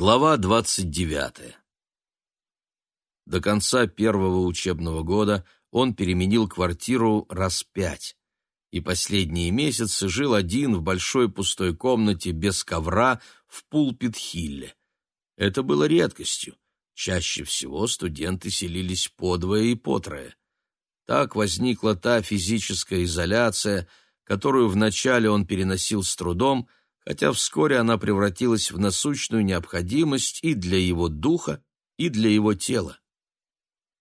Глава 29. До конца первого учебного года он переменил квартиру раз пять, и последние месяцы жил один в большой пустой комнате без ковра в Пулпит-Хилле. Это было редкостью. Чаще всего студенты селились подвое и потрое. Так возникла та физическая изоляция, которую вначале он переносил с трудом, хотя вскоре она превратилась в насущную необходимость и для его духа, и для его тела.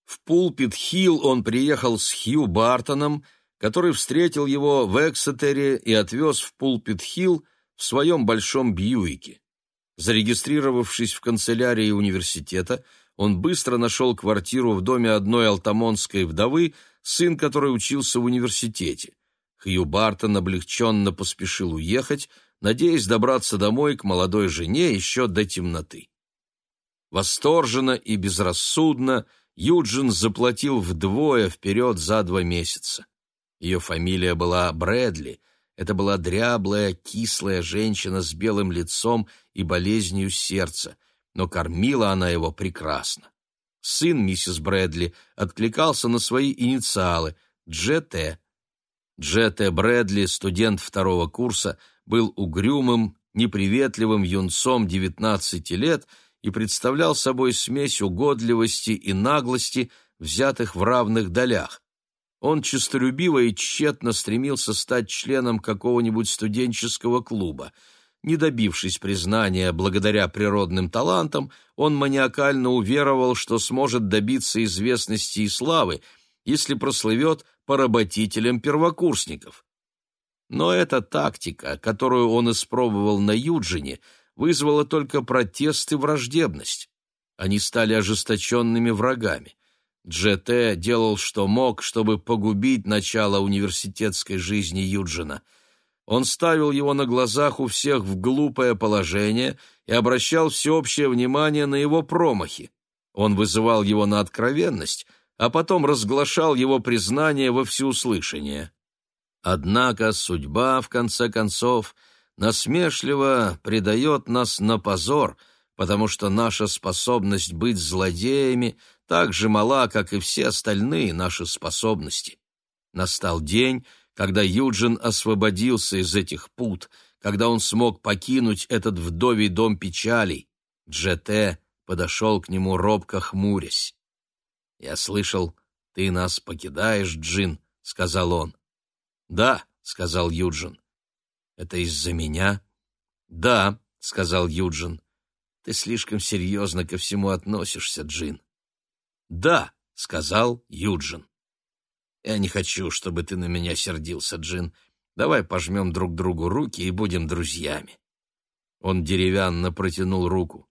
В Пулпит-Хилл он приехал с Хью Бартоном, который встретил его в Эксетере и отвез в Пулпит-Хилл в своем большом Бьюике. Зарегистрировавшись в канцелярии университета, он быстро нашел квартиру в доме одной алтамонской вдовы, сын которой учился в университете. Хью Бартон облегченно поспешил уехать, надеясь добраться домой к молодой жене еще до темноты. Восторженно и безрассудно Юджин заплатил вдвое вперед за два месяца. Ее фамилия была Брэдли. Это была дряблая, кислая женщина с белым лицом и болезнью сердца, но кормила она его прекрасно. Сын миссис Брэдли откликался на свои инициалы — Дж.Т. Дж.Т. Брэдли, студент второго курса, был угрюмым, неприветливым юнцом 19 лет и представлял собой смесь угодливости и наглости, взятых в равных долях. Он честолюбиво и тщетно стремился стать членом какого-нибудь студенческого клуба. Не добившись признания благодаря природным талантам, он маниакально уверовал, что сможет добиться известности и славы, если прослывет поработителем первокурсников. Но эта тактика, которую он испробовал на Юджине, вызвала только протест и враждебность. Они стали ожесточенными врагами. Дж.Т. делал, что мог, чтобы погубить начало университетской жизни Юджина. Он ставил его на глазах у всех в глупое положение и обращал всеобщее внимание на его промахи. Он вызывал его на откровенность, а потом разглашал его признание во всеуслышание. Однако судьба, в конце концов, насмешливо предает нас на позор, потому что наша способность быть злодеями так же мала, как и все остальные наши способности. Настал день, когда Юджин освободился из этих пут, когда он смог покинуть этот вдовий дом печалей. Дж.Т. подошел к нему робко хмурясь. «Я слышал, ты нас покидаешь, Джин», — сказал он. «Да», — сказал Юджин. «Это из-за меня?» «Да», — сказал Юджин. «Ты слишком серьезно ко всему относишься, Джин». «Да», — сказал Юджин. «Я не хочу, чтобы ты на меня сердился, Джин. Давай пожмем друг другу руки и будем друзьями». Он деревянно протянул руку.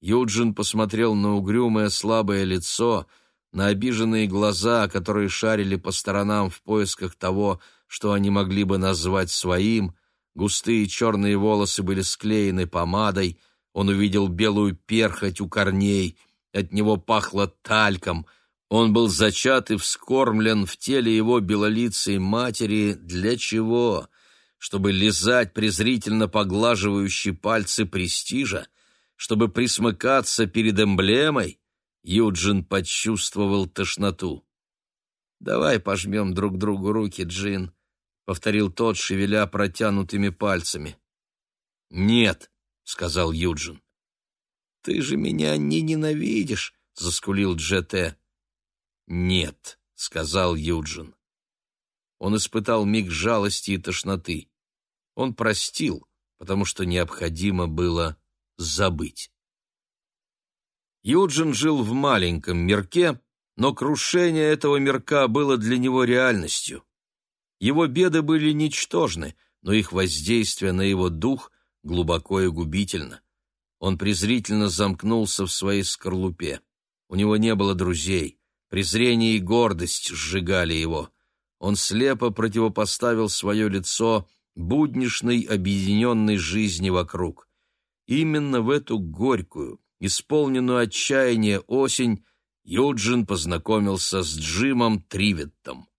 Юджин посмотрел на угрюмое слабое лицо, на обиженные глаза, которые шарили по сторонам в поисках того, что они могли бы назвать своим, густые черные волосы были склеены помадой, он увидел белую перхоть у корней, от него пахло тальком, он был зачат и вскормлен в теле его белолицей матери. Для чего? Чтобы лизать презрительно поглаживающие пальцы престижа, чтобы присмыкаться перед эмблемой, Юджин почувствовал тошноту. «Давай пожмем друг другу руки, Джин», — повторил тот, шевеля протянутыми пальцами. «Нет», — сказал Юджин. «Ты же меня не ненавидишь», — заскулил Джете. «Нет», — сказал Юджин. Он испытал миг жалости и тошноты. Он простил, потому что необходимо было забыть. Юджин жил в маленьком мирке, но крушение этого мирка было для него реальностью. Его беды были ничтожны, но их воздействие на его дух глубоко и губительно. Он презрительно замкнулся в своей скорлупе. У него не было друзей. Презрение и гордость сжигали его. Он слепо противопоставил свое лицо буднишной объединенной жизни вокруг. Именно в эту горькую, исполненную отчаяния осень Юджин познакомился с Джимом Триветтом.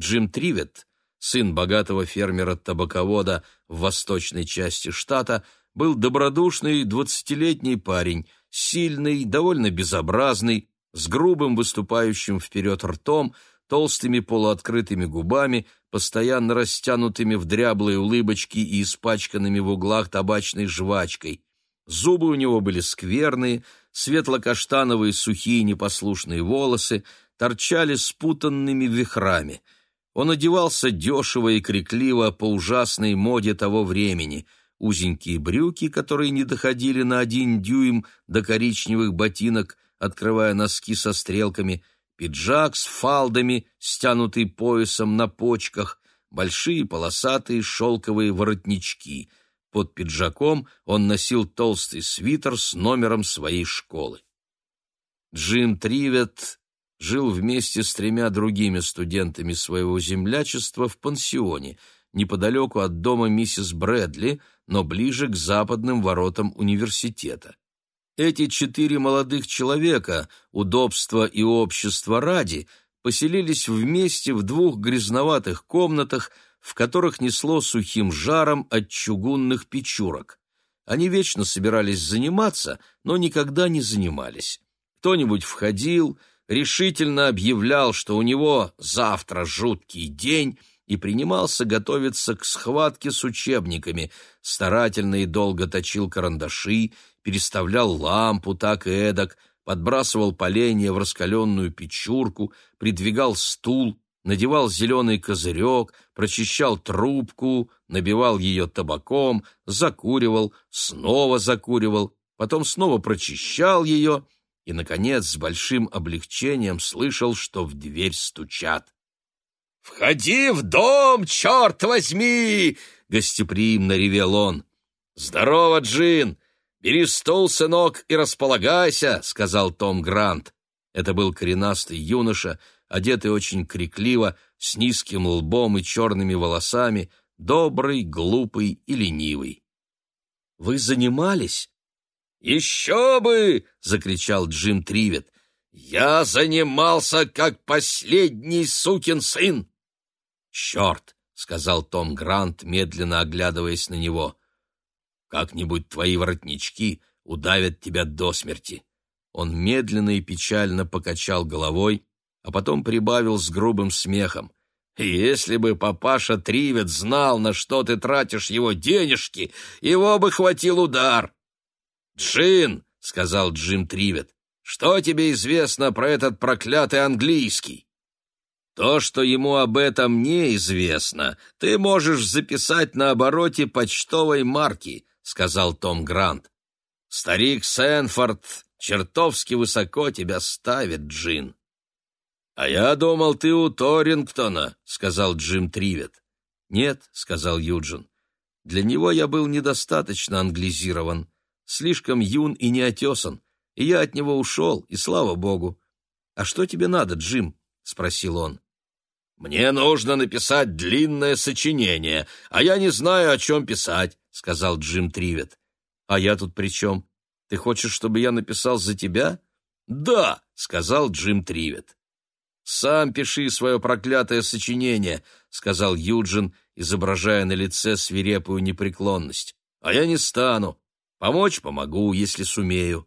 Джим Тривет, сын богатого фермера-табаковода в восточной части штата, был добродушный двадцатилетний парень, сильный, довольно безобразный, с грубым выступающим вперед ртом, толстыми полуоткрытыми губами, постоянно растянутыми в дряблые улыбочки и испачканными в углах табачной жвачкой. Зубы у него были скверные, светло-каштановые сухие непослушные волосы торчали спутанными вихрами. Он одевался дешево и крикливо по ужасной моде того времени — узенькие брюки, которые не доходили на один дюйм до коричневых ботинок, открывая носки со стрелками, пиджак с фалдами, стянутый поясом на почках, большие полосатые шелковые воротнички. Под пиджаком он носил толстый свитер с номером своей школы. Джим Тривет жил вместе с тремя другими студентами своего землячества в пансионе, неподалеку от дома миссис Брэдли, но ближе к западным воротам университета. Эти четыре молодых человека, удобства и общества ради, поселились вместе в двух грязноватых комнатах, в которых несло сухим жаром от чугунных печурок. Они вечно собирались заниматься, но никогда не занимались. Кто-нибудь входил, решительно объявлял, что у него завтра жуткий день, и принимался готовиться к схватке с учебниками, старательно и долго точил карандаши, переставлял лампу так и эдак, подбрасывал поленья в раскаленную печурку, придвигал стул, надевал зеленый козырек, прочищал трубку, набивал ее табаком, закуривал, снова закуривал, потом снова прочищал ее и, наконец, с большим облегчением слышал, что в дверь стучат. «Входи в дом, черт возьми!» — гостеприимно ревел он. «Здорово, Джин! Бери стул, сынок, и располагайся!» — сказал Том Грант. Это был коренастый юноша, одетый очень крикливо, с низким лбом и черными волосами, добрый, глупый и ленивый. «Вы занимались?» «Еще бы!» — закричал Джим Тривет. «Я занимался, как последний сукин сын!» «Черт!» — сказал Том Грант, медленно оглядываясь на него. «Как-нибудь твои воротнички удавят тебя до смерти». Он медленно и печально покачал головой, а потом прибавил с грубым смехом. «Если бы папаша Тривет знал, на что ты тратишь его денежки, его бы хватил удар!» «Джин!» — сказал Джим Тривет. «Что тебе известно про этот проклятый английский?» То, что ему об этом неизвестно, ты можешь записать на обороте почтовой марки, сказал Том Грант. Старик Сенфорд чертовски высоко тебя ставит, Джин. А я думал, ты у Торингтона, сказал Джим Тривет. Нет, сказал Юджин. Для него я был недостаточно англизирован, слишком юн и неотесан, и я от него ушел, и слава богу. А что тебе надо, Джим? спросил он. «Мне нужно написать длинное сочинение, а я не знаю, о чем писать», — сказал Джим Тривет. «А я тут при чем? Ты хочешь, чтобы я написал за тебя?» «Да», — сказал Джим Тривет. «Сам пиши свое проклятое сочинение», — сказал Юджин, изображая на лице свирепую непреклонность. «А я не стану. Помочь помогу, если сумею».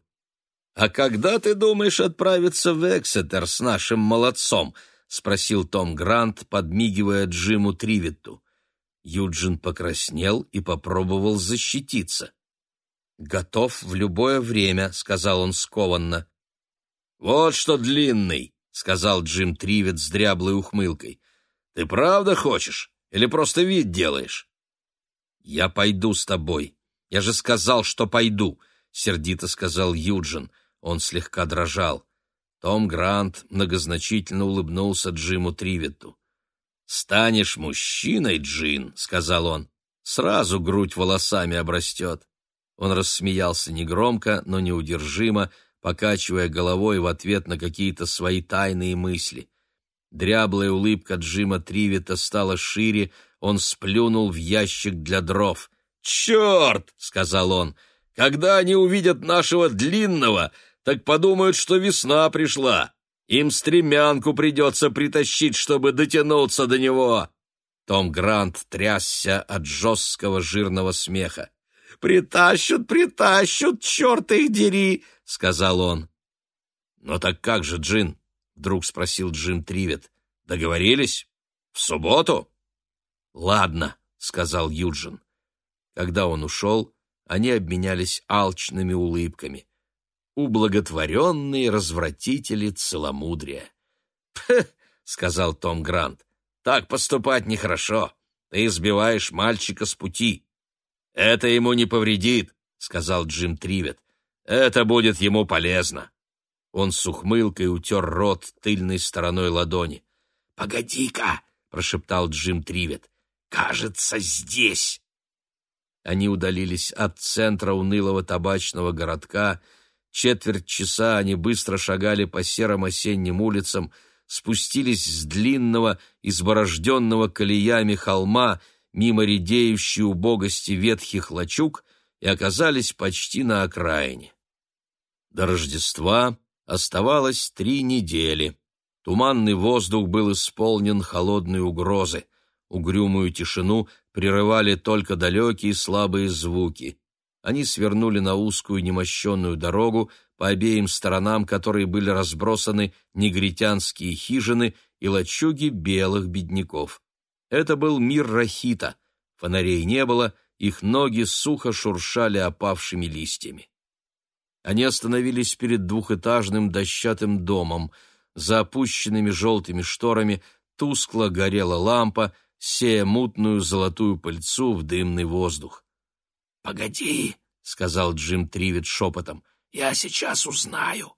«А когда ты думаешь отправиться в Эксетер с нашим молодцом?» — спросил Том Грант, подмигивая Джиму Триветту. Юджин покраснел и попробовал защититься. «Готов в любое время», — сказал он скованно. «Вот что длинный», — сказал Джим Тривет с дряблой ухмылкой. «Ты правда хочешь или просто вид делаешь?» «Я пойду с тобой. Я же сказал, что пойду», — сердито сказал Юджин. Он слегка дрожал. Том Грант многозначительно улыбнулся Джиму Триветту. «Станешь мужчиной, Джин», — сказал он, — «сразу грудь волосами обрастет». Он рассмеялся негромко, но неудержимо, покачивая головой в ответ на какие-то свои тайные мысли. Дряблая улыбка Джима Тривета стала шире, он сплюнул в ящик для дров. «Черт!» — сказал он. «Когда они увидят нашего длинного, так подумают, что весна пришла. Им стремянку придется притащить, чтобы дотянуться до него». Том Грант трясся от жесткого жирного смеха. Притащат, притащат, черт их дери!» — сказал он. «Но так как же, Джин?» — вдруг спросил Джим Тривет. «Договорились? В субботу?» «Ладно», — сказал Юджин. Когда он ушел, они обменялись алчными улыбками. Ублаготворенные развратители целомудрия. Сказал Том Грант. «Так поступать нехорошо. Ты избиваешь мальчика с пути». «Это ему не повредит», — сказал Джим Тривет. «Это будет ему полезно». Он с ухмылкой утер рот тыльной стороной ладони. «Погоди-ка!» — прошептал Джим Тривет. «Кажется, здесь!» Они удалились от центра унылого табачного городка. Четверть часа они быстро шагали по серым осенним улицам, спустились с длинного, изборожденного колеями холма мимо редеющей убогости ветхих лачуг и оказались почти на окраине. До Рождества оставалось три недели. Туманный воздух был исполнен холодной угрозы. Угрюмую тишину прерывали только далекие слабые звуки. Они свернули на узкую немощенную дорогу, по обеим сторонам которой были разбросаны негритянские хижины и лачуги белых бедняков. Это был мир Рахита. Фонарей не было, их ноги сухо шуршали опавшими листьями. Они остановились перед двухэтажным дощатым домом. За опущенными желтыми шторами тускло горела лампа, сея мутную золотую пыльцу в дымный воздух. «Погоди», — сказал Джим Тривет шепотом, — «я сейчас узнаю».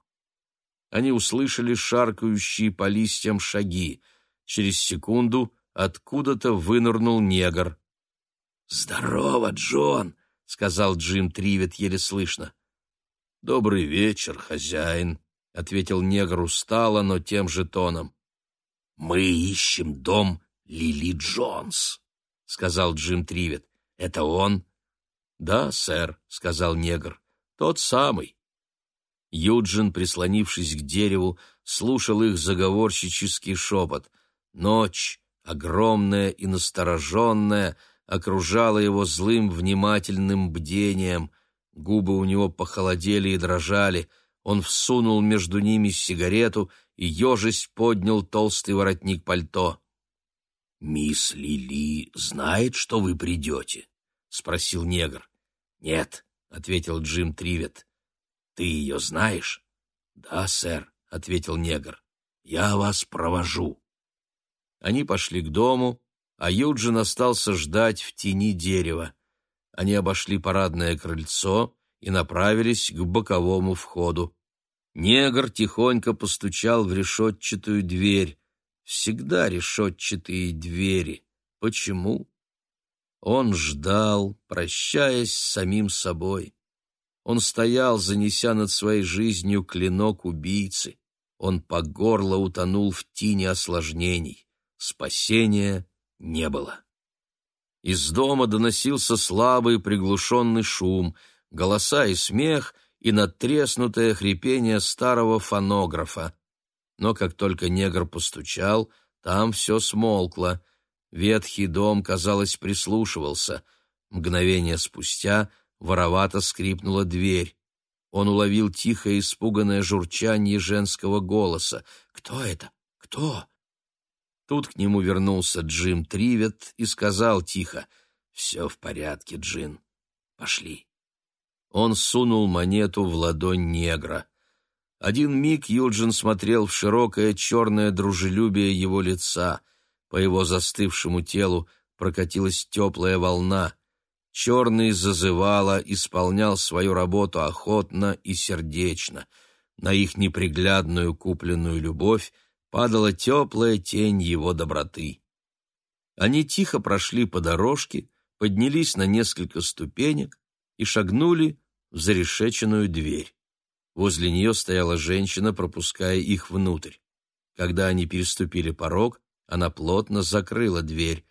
Они услышали шаркающие по листьям шаги. Через секунду откуда-то вынырнул негр. «Здорово, Джон», — сказал Джим Тривет еле слышно. «Добрый вечер, хозяин», — ответил негр устало, но тем же тоном. «Мы ищем дом Лили Джонс», — сказал Джим Тривет. «Это он?» «Да, сэр», — сказал негр. «Тот самый». Юджин, прислонившись к дереву, слушал их заговорщический шепот. Ночь, огромная и настороженная, окружала его злым внимательным бдением — Губы у него похолодели и дрожали. Он всунул между ними сигарету и, ежесть, поднял толстый воротник пальто. — Мисс Лили знает, что вы придете? — спросил негр. — Нет, — ответил Джим Тривет. — Ты ее знаешь? — Да, сэр, — ответил негр. — Я вас провожу. Они пошли к дому, а Юджин остался ждать в тени дерева они обошли парадное крыльцо и направились к боковому входу. Негр тихонько постучал в решетчатую дверь. Всегда решетчатые двери. Почему? Он ждал, прощаясь с самим собой. Он стоял, занеся над своей жизнью клинок убийцы. Он по горло утонул в тине осложнений. Спасения не было. Из дома доносился слабый приглушенный шум, голоса и смех и надтреснутое хрипение старого фонографа. Но как только негр постучал, там все смолкло. Ветхий дом, казалось, прислушивался. Мгновение спустя воровато скрипнула дверь. Он уловил тихое испуганное журчание женского голоса. «Кто это? Кто?» Тут к нему вернулся Джим Тривет и сказал тихо, «Все в порядке, Джин, пошли». Он сунул монету в ладонь негра. Один миг Юджин смотрел в широкое черное дружелюбие его лица. По его застывшему телу прокатилась теплая волна. Черный зазывало, исполнял свою работу охотно и сердечно. На их неприглядную купленную любовь падала теплая тень его доброты. Они тихо прошли по дорожке, поднялись на несколько ступенек и шагнули в зарешеченную дверь. Возле нее стояла женщина, пропуская их внутрь. Когда они переступили порог, она плотно закрыла дверь.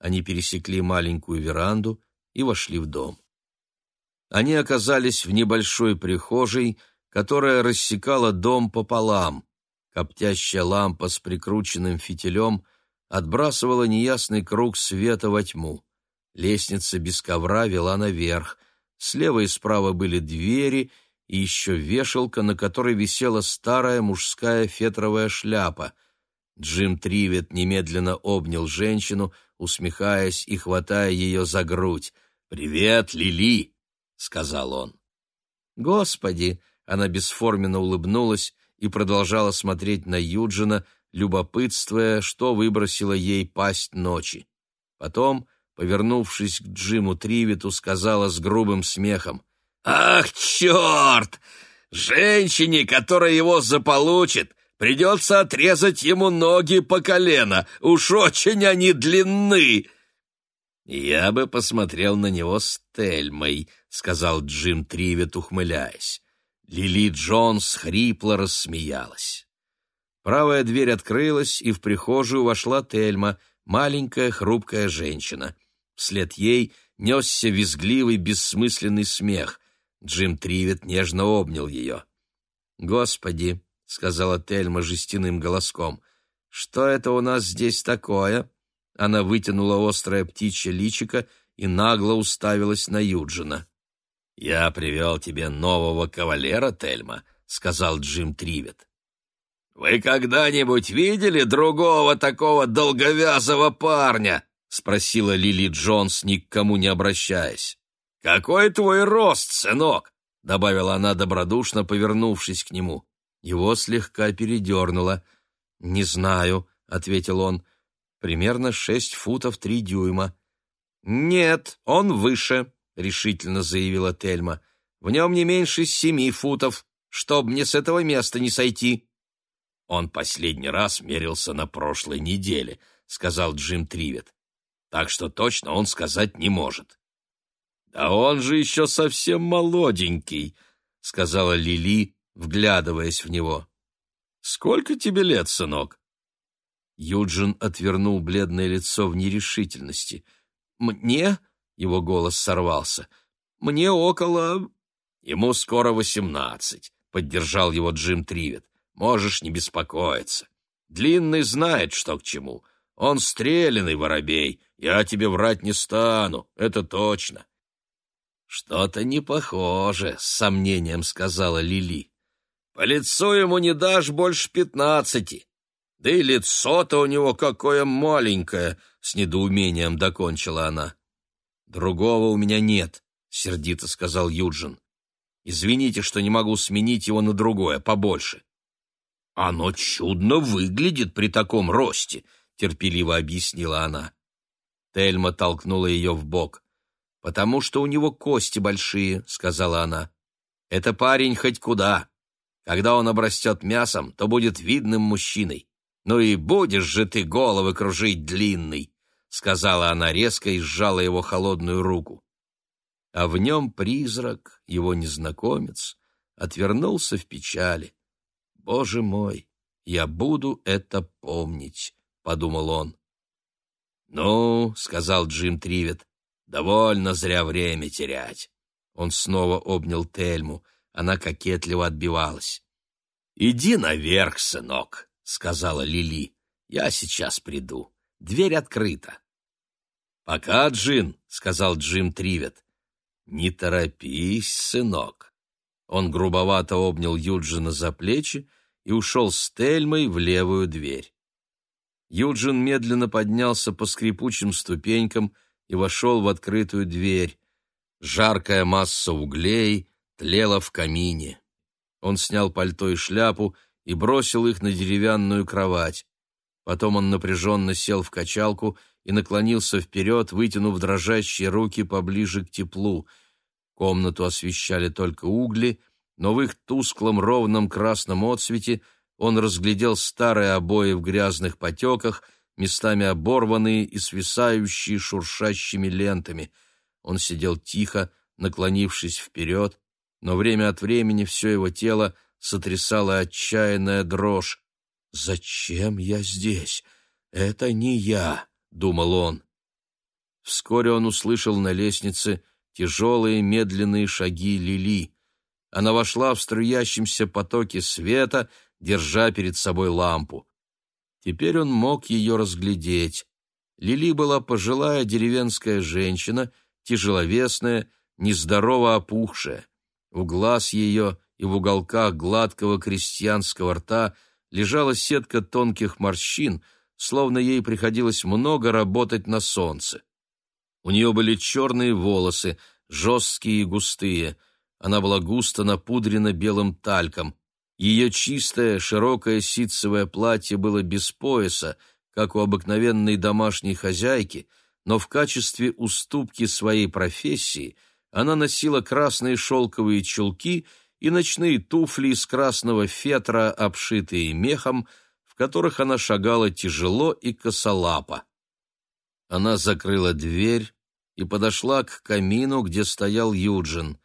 Они пересекли маленькую веранду и вошли в дом. Они оказались в небольшой прихожей, которая рассекала дом пополам. Коптящая лампа с прикрученным фитилем отбрасывала неясный круг света во тьму. Лестница без ковра вела наверх. Слева и справа были двери и еще вешалка, на которой висела старая мужская фетровая шляпа. Джим Тривет немедленно обнял женщину, усмехаясь и хватая ее за грудь. «Привет, Лили!» — сказал он. «Господи!» — она бесформенно улыбнулась и продолжала смотреть на Юджина, любопытствуя, что выбросила ей пасть ночи. Потом, повернувшись к Джиму Тривиту, сказала с грубым смехом. «Ах, черт! Женщине, которая его заполучит, придется отрезать ему ноги по колено. Уж очень они длинны!» «Я бы посмотрел на него с Тельмой», — сказал Джим Тривет, ухмыляясь. Лили Джонс хрипло рассмеялась. Правая дверь открылась, и в прихожую вошла Тельма, маленькая хрупкая женщина. Вслед ей несся визгливый бессмысленный смех. Джим Тривет нежно обнял ее. «Господи!» — сказала Тельма жестяным голоском. «Что это у нас здесь такое?» Она вытянула острое птичье личико и нагло уставилась на Юджина. «Я привел тебе нового кавалера, Тельма», — сказал Джим Тривет. «Вы когда-нибудь видели другого такого долговязого парня?» — спросила Лили Джонс, ни к кому не обращаясь. «Какой твой рост, сынок?» — добавила она добродушно, повернувшись к нему. Его слегка передернуло. «Не знаю», — ответил он, — «примерно шесть футов три дюйма». «Нет, он выше», решительно заявила Тельма. В нем не меньше семи футов, чтоб мне с этого места не сойти. Он последний раз мерился на прошлой неделе, сказал Джим Тривет. Так что точно он сказать не может. Да он же еще совсем молоденький, сказала Лили, вглядываясь в него. Сколько тебе лет, сынок? Юджин отвернул бледное лицо в нерешительности. Мне его голос сорвался. «Мне около...» «Ему скоро восемнадцать», — поддержал его Джим Тривет. «Можешь не беспокоиться. Длинный знает, что к чему. Он стрелянный воробей. Я тебе врать не стану, это точно». «Что-то не похоже», — с сомнением сказала Лили. «По лицу ему не дашь больше пятнадцати. Да и лицо-то у него какое маленькое», — с недоумением докончила она. «Другого у меня нет», — сердито сказал Юджин. «Извините, что не могу сменить его на другое, побольше». «Оно чудно выглядит при таком росте», — терпеливо объяснила она. Тельма толкнула ее в бок. «Потому что у него кости большие», — сказала она. «Это парень хоть куда. Когда он обрастет мясом, то будет видным мужчиной. Ну и будешь же ты головы кружить длинный. — сказала она резко и сжала его холодную руку. А в нем призрак, его незнакомец, отвернулся в печали. «Боже мой, я буду это помнить», — подумал он. «Ну», — сказал Джим Тривет, — «довольно зря время терять». Он снова обнял Тельму, она кокетливо отбивалась. «Иди наверх, сынок», — сказала Лили, — «я сейчас приду». Дверь открыта. «Пока, Джин», — сказал Джим Тривет. «Не торопись, сынок». Он грубовато обнял Юджина за плечи и ушел с Тельмой в левую дверь. Юджин медленно поднялся по скрипучим ступенькам и вошел в открытую дверь. Жаркая масса углей тлела в камине. Он снял пальто и шляпу и бросил их на деревянную кровать. Потом он напряженно сел в качалку и наклонился вперед, вытянув дрожащие руки поближе к теплу. Комнату освещали только угли, но в их тусклом ровном красном отсвете он разглядел старые обои в грязных потеках, местами оборванные и свисающие шуршащими лентами. Он сидел тихо, наклонившись вперед, но время от времени все его тело сотрясала отчаянная дрожь. «Зачем я здесь? Это не я», — думал он. Вскоре он услышал на лестнице тяжелые медленные шаги Лили. Она вошла в струящемся потоке света, держа перед собой лампу. Теперь он мог ее разглядеть. Лили была пожилая деревенская женщина, тяжеловесная, нездорово опухшая. У глаз ее и в уголках гладкого крестьянского рта лежала сетка тонких морщин, словно ей приходилось много работать на солнце. У нее были черные волосы, жесткие и густые. Она была густо напудрена белым тальком. Ее чистое, широкое ситцевое платье было без пояса, как у обыкновенной домашней хозяйки, но в качестве уступки своей профессии она носила красные шелковые чулки и ночные туфли из красного фетра, обшитые мехом, в которых она шагала тяжело и косолапо. Она закрыла дверь и подошла к камину, где стоял Юджин.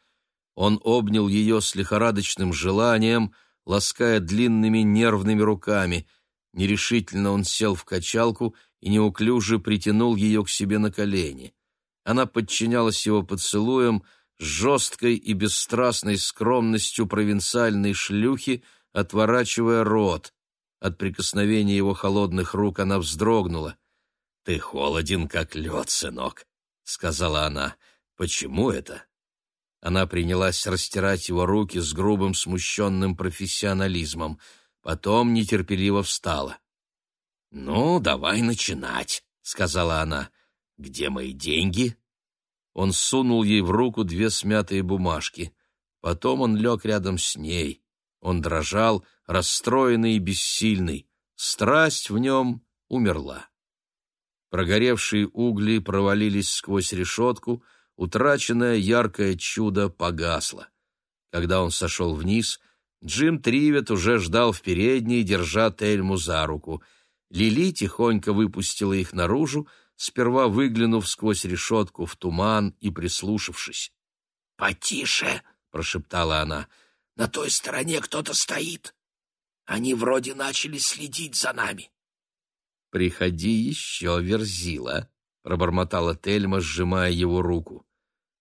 Он обнял ее с лихорадочным желанием, лаская длинными нервными руками. Нерешительно он сел в качалку и неуклюже притянул ее к себе на колени. Она подчинялась его поцелуям с жесткой и бесстрастной скромностью провинциальной шлюхи, отворачивая рот. От прикосновения его холодных рук она вздрогнула. «Ты холоден, как лед, сынок», — сказала она. «Почему это?» Она принялась растирать его руки с грубым смущенным профессионализмом. Потом нетерпеливо встала. «Ну, давай начинать», — сказала она. «Где мои деньги?» Он сунул ей в руку две смятые бумажки. Потом он лег рядом с ней. Он дрожал, расстроенный и бессильный. Страсть в нем умерла. Прогоревшие угли провалились сквозь решетку, утраченное яркое чудо погасло. Когда он сошел вниз, Джим Тривет уже ждал в передней, держа Тельму за руку. Лили тихонько выпустила их наружу, сперва выглянув сквозь решетку в туман и прислушавшись. «Потише!» — прошептала она. «На той стороне кто-то стоит. Они вроде начали следить за нами». «Приходи еще, Верзила!» Пробормотала Тельма, сжимая его руку.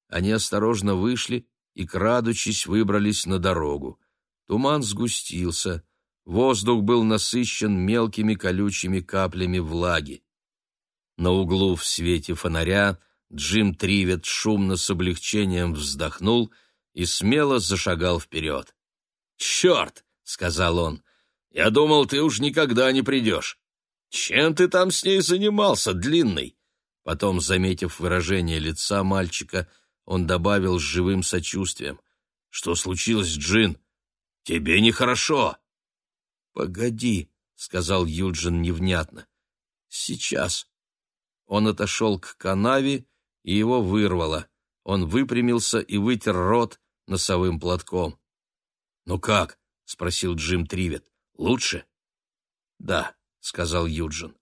Они осторожно вышли и, крадучись, выбрались на дорогу. Туман сгустился, воздух был насыщен мелкими колючими каплями влаги. На углу в свете фонаря Джим Тривет шумно с облегчением вздохнул и смело зашагал вперед. «Черт!» — сказал он. «Я думал, ты уж никогда не придешь. Чем ты там с ней занимался, длинный?» Потом, заметив выражение лица мальчика, он добавил с живым сочувствием. «Что случилось, Джин? Тебе нехорошо!» «Погоди», — сказал Юджин невнятно. «Сейчас». Он отошел к канаве, и его вырвало. Он выпрямился и вытер рот носовым платком. «Ну как?» — спросил Джим Тривет. «Лучше?» «Да», — сказал Юджин.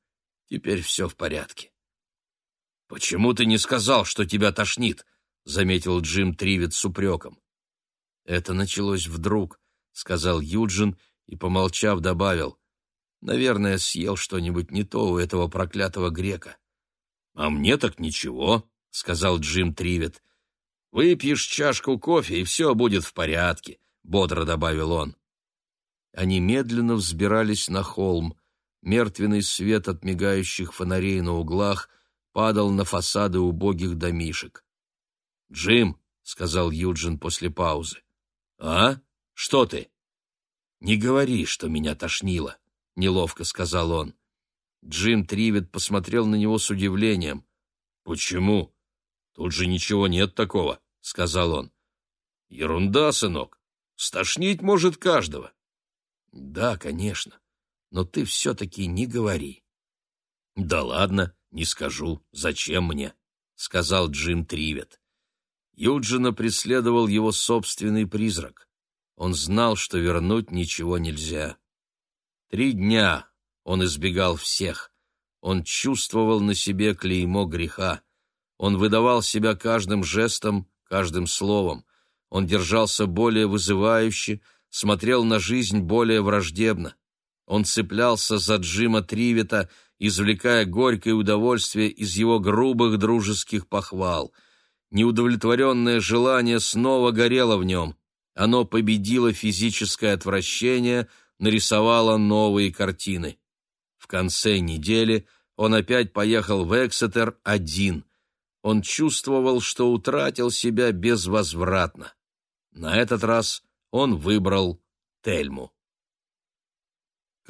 «Теперь все в порядке». «Почему ты не сказал, что тебя тошнит?» — заметил Джим Тривет с упреком. «Это началось вдруг», — сказал Юджин и, помолчав, добавил. «Наверное, съел что-нибудь не то у этого проклятого грека». «А мне так ничего», — сказал Джим Тривет. «Выпьешь чашку кофе, и все будет в порядке», — бодро добавил он. Они медленно взбирались на холм. Мертвенный свет от мигающих фонарей на углах — падал на фасады убогих домишек. «Джим», — сказал Юджин после паузы. «А? Что ты?» «Не говори, что меня тошнило», — неловко сказал он. Джим Тривет посмотрел на него с удивлением. «Почему? Тут же ничего нет такого», — сказал он. «Ерунда, сынок. Стошнить может каждого». «Да, конечно, но ты все-таки не говори». «Да ладно, «Не скажу. Зачем мне?» — сказал Джим Тривет. Юджина преследовал его собственный призрак. Он знал, что вернуть ничего нельзя. Три дня он избегал всех. Он чувствовал на себе клеймо греха. Он выдавал себя каждым жестом, каждым словом. Он держался более вызывающе, смотрел на жизнь более враждебно. Он цеплялся за Джима Тривета, извлекая горькое удовольствие из его грубых дружеских похвал. Неудовлетворенное желание снова горело в нем. Оно победило физическое отвращение, нарисовало новые картины. В конце недели он опять поехал в Эксетер один. Он чувствовал, что утратил себя безвозвратно. На этот раз он выбрал Тельму.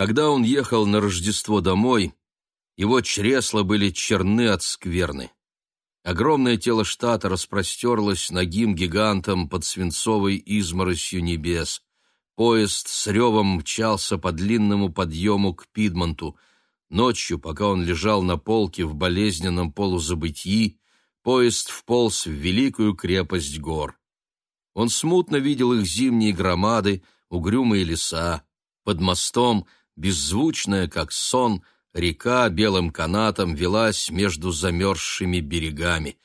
Когда он ехал на Рождество домой, его чресла были черны от скверны. Огромное тело штата распростерлось ногим гигантом под свинцовой изморосью небес. Поезд с ревом мчался по длинному подъему к Пидмонту. Ночью, пока он лежал на полке в болезненном полузабытии, поезд вполз в великую крепость гор. Он смутно видел их зимние громады, угрюмые леса. Под мостом, беззвучная, как сон, река белым канатом велась между замерзшими берегами.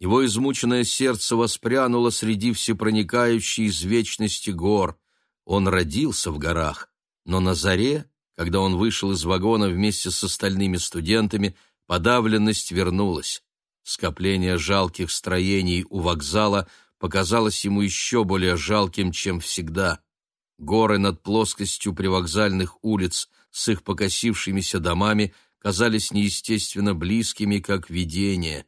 Его измученное сердце воспрянуло среди всепроникающей извечности гор. Он родился в горах, но на заре, когда он вышел из вагона вместе с остальными студентами, подавленность вернулась. Скопление жалких строений у вокзала показалось ему еще более жалким, чем всегда. Горы над плоскостью привокзальных улиц с их покосившимися домами казались неестественно близкими, как видение.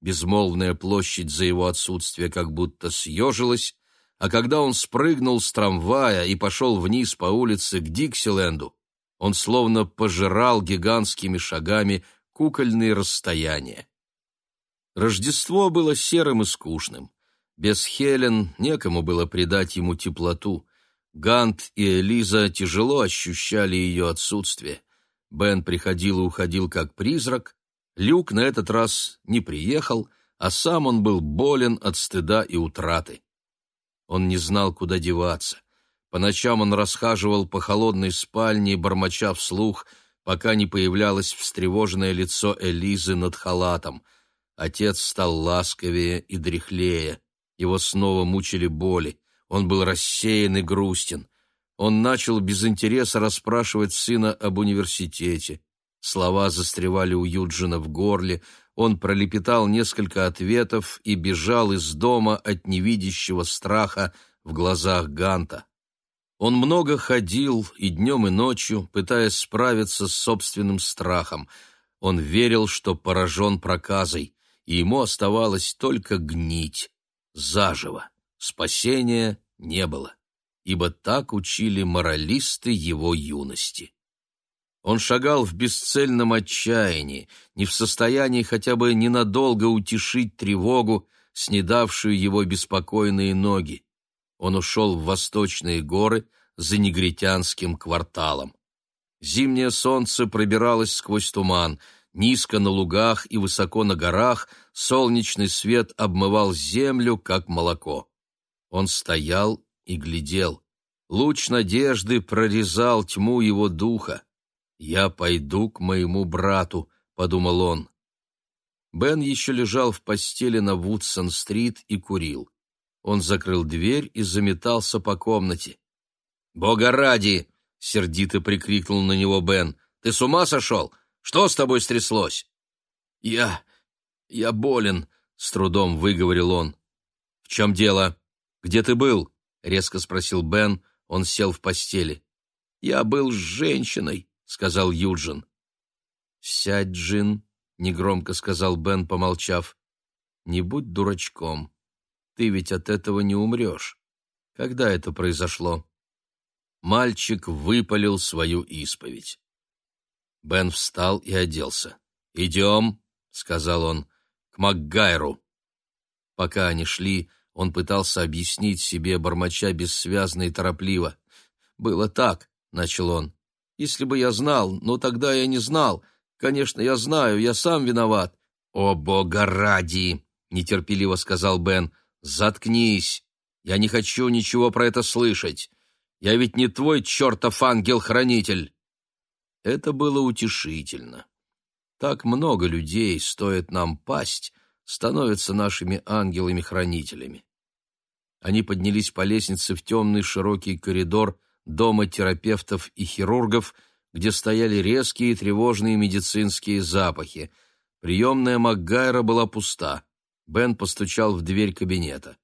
Безмолвная площадь за его отсутствие как будто съежилась, а когда он спрыгнул с трамвая и пошел вниз по улице к Диксиленду, он словно пожирал гигантскими шагами кукольные расстояния. Рождество было серым и скучным. Без Хелен некому было придать ему теплоту. Гант и Элиза тяжело ощущали ее отсутствие. Бен приходил и уходил как призрак. Люк на этот раз не приехал, а сам он был болен от стыда и утраты. Он не знал, куда деваться. По ночам он расхаживал по холодной спальне, бормоча вслух, пока не появлялось встревоженное лицо Элизы над халатом — Отец стал ласковее и дряхлее. Его снова мучили боли. Он был рассеян и грустен. Он начал без интереса расспрашивать сына об университете. Слова застревали у Юджина в горле. Он пролепетал несколько ответов и бежал из дома от невидящего страха в глазах Ганта. Он много ходил и днем, и ночью, пытаясь справиться с собственным страхом. Он верил, что поражен проказой и ему оставалось только гнить заживо. Спасения не было, ибо так учили моралисты его юности. Он шагал в бесцельном отчаянии, не в состоянии хотя бы ненадолго утешить тревогу, снедавшую его беспокойные ноги. Он ушел в восточные горы за негритянским кварталом. Зимнее солнце пробиралось сквозь туман — Низко на лугах и высоко на горах солнечный свет обмывал землю, как молоко. Он стоял и глядел. Луч надежды прорезал тьму его духа. «Я пойду к моему брату», — подумал он. Бен еще лежал в постели на Вудсон-стрит и курил. Он закрыл дверь и заметался по комнате. «Бога ради!» — сердито прикрикнул на него Бен. «Ты с ума сошел? Что с тобой стряслось?» «Я... я болен», — с трудом выговорил он. «В чем дело? Где ты был?» — резко спросил Бен. Он сел в постели. «Я был с женщиной», — сказал Юджин. «Сядь, Джин», — негромко сказал Бен, помолчав. «Не будь дурачком. Ты ведь от этого не умрешь. Когда это произошло?» Мальчик выпалил свою исповедь. Бен встал и оделся. «Идем», — сказал он, — «к Макгайру». Пока они шли, он пытался объяснить себе, бормоча бессвязно и торопливо. «Было так», — начал он. «Если бы я знал, но тогда я не знал. Конечно, я знаю, я сам виноват». «О, бога ради!» — нетерпеливо сказал Бен. «Заткнись! Я не хочу ничего про это слышать. Я ведь не твой чертов ангел-хранитель!» Это было утешительно. Так много людей, стоит нам пасть, становятся нашими ангелами-хранителями. Они поднялись по лестнице в темный широкий коридор дома терапевтов и хирургов, где стояли резкие и тревожные медицинские запахи. Приемная Макгайра была пуста. Бен постучал в дверь кабинета.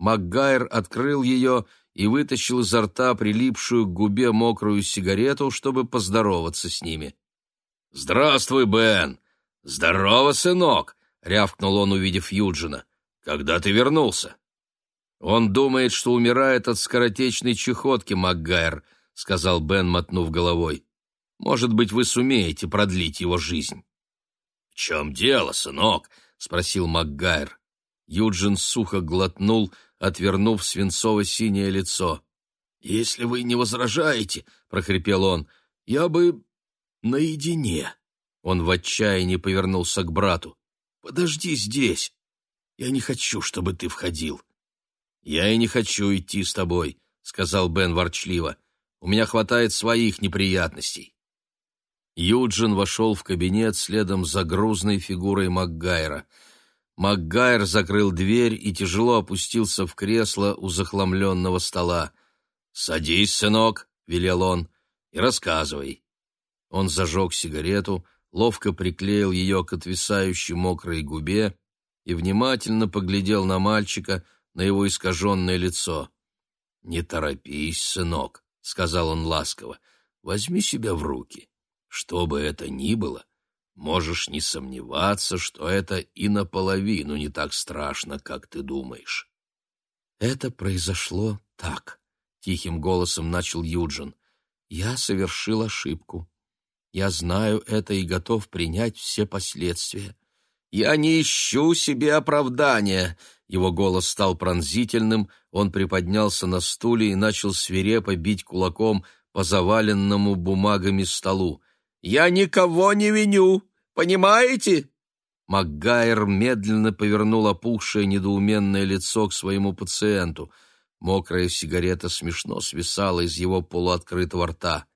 Макгайр открыл ее и вытащил изо рта прилипшую к губе мокрую сигарету, чтобы поздороваться с ними. «Здравствуй, Бен! Здорово, сынок!» — рявкнул он, увидев Юджина. «Когда ты вернулся?» «Он думает, что умирает от скоротечной чехотки, МакГайр», — сказал Бен, мотнув головой. «Может быть, вы сумеете продлить его жизнь». «В чем дело, сынок?» — спросил МакГайр. Юджин сухо глотнул, отвернув свинцово-синее лицо. «Если вы не возражаете», — прохрипел он, — «я бы наедине». Он в отчаянии повернулся к брату. «Подожди здесь. Я не хочу, чтобы ты входил». «Я и не хочу идти с тобой», — сказал Бен ворчливо. «У меня хватает своих неприятностей». Юджин вошел в кабинет следом за грузной фигурой Макгайра. Макгайр закрыл дверь и тяжело опустился в кресло у захламленного стола. «Садись, сынок», — велел он, — «и рассказывай». Он зажег сигарету, ловко приклеил ее к отвисающей мокрой губе и внимательно поглядел на мальчика, на его искаженное лицо. «Не торопись, сынок», — сказал он ласково, — «возьми себя в руки. Что бы это ни было, можешь не сомневаться, что это и наполовину не так страшно, как ты думаешь». «Это произошло так», — тихим голосом начал Юджин. «Я совершил ошибку. Я знаю это и готов принять все последствия. Я не ищу себе оправдания. Его голос стал пронзительным, он приподнялся на стуле и начал свирепо бить кулаком по заваленному бумагами столу. Я никого не виню, понимаете? Макгайр медленно повернул опухшее недоуменное лицо к своему пациенту. Мокрая сигарета смешно свисала из его полуоткрытого рта.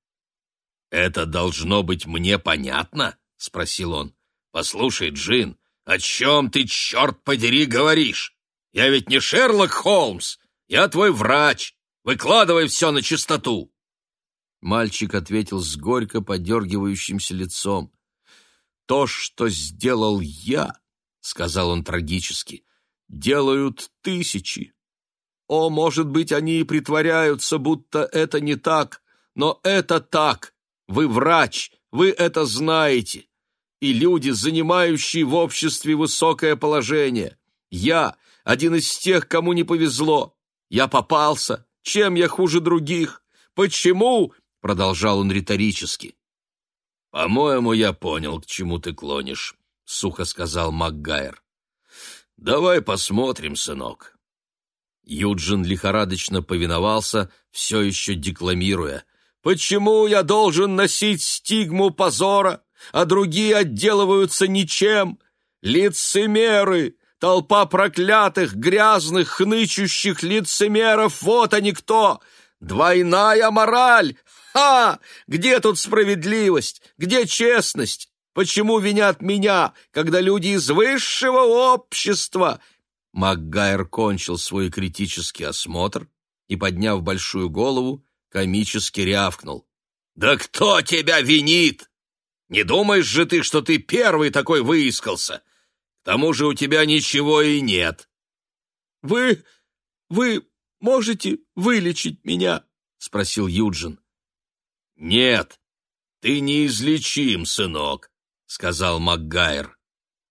«Это должно быть мне понятно?» — спросил он. «Послушай, Джин, о чем ты, черт подери, говоришь? Я ведь не Шерлок Холмс, я твой врач. Выкладывай все на чистоту». Мальчик ответил с горько подергивающимся лицом. «То, что сделал я, — сказал он трагически, — делают тысячи. О, может быть, они и притворяются, будто это не так, но это так. Вы врач, вы это знаете. И люди, занимающие в обществе высокое положение. Я один из тех, кому не повезло. Я попался. Чем я хуже других? Почему?» — продолжал он риторически. «По-моему, я понял, к чему ты клонишь», — сухо сказал МакГайр. «Давай посмотрим, сынок». Юджин лихорадочно повиновался, все еще декламируя — Почему я должен носить стигму позора, а другие отделываются ничем? Лицемеры! Толпа проклятых, грязных, хнычущих лицемеров, вот они кто! Двойная мораль! Ха! Где тут справедливость? Где честность? Почему винят меня, когда люди из высшего общества? Макгайр кончил свой критический осмотр и, подняв большую голову, комически рявкнул. «Да кто тебя винит? Не думаешь же ты, что ты первый такой выискался? К тому же у тебя ничего и нет». «Вы... вы можете вылечить меня?» — спросил Юджин. «Нет, ты неизлечим, сынок», — сказал МакГайр.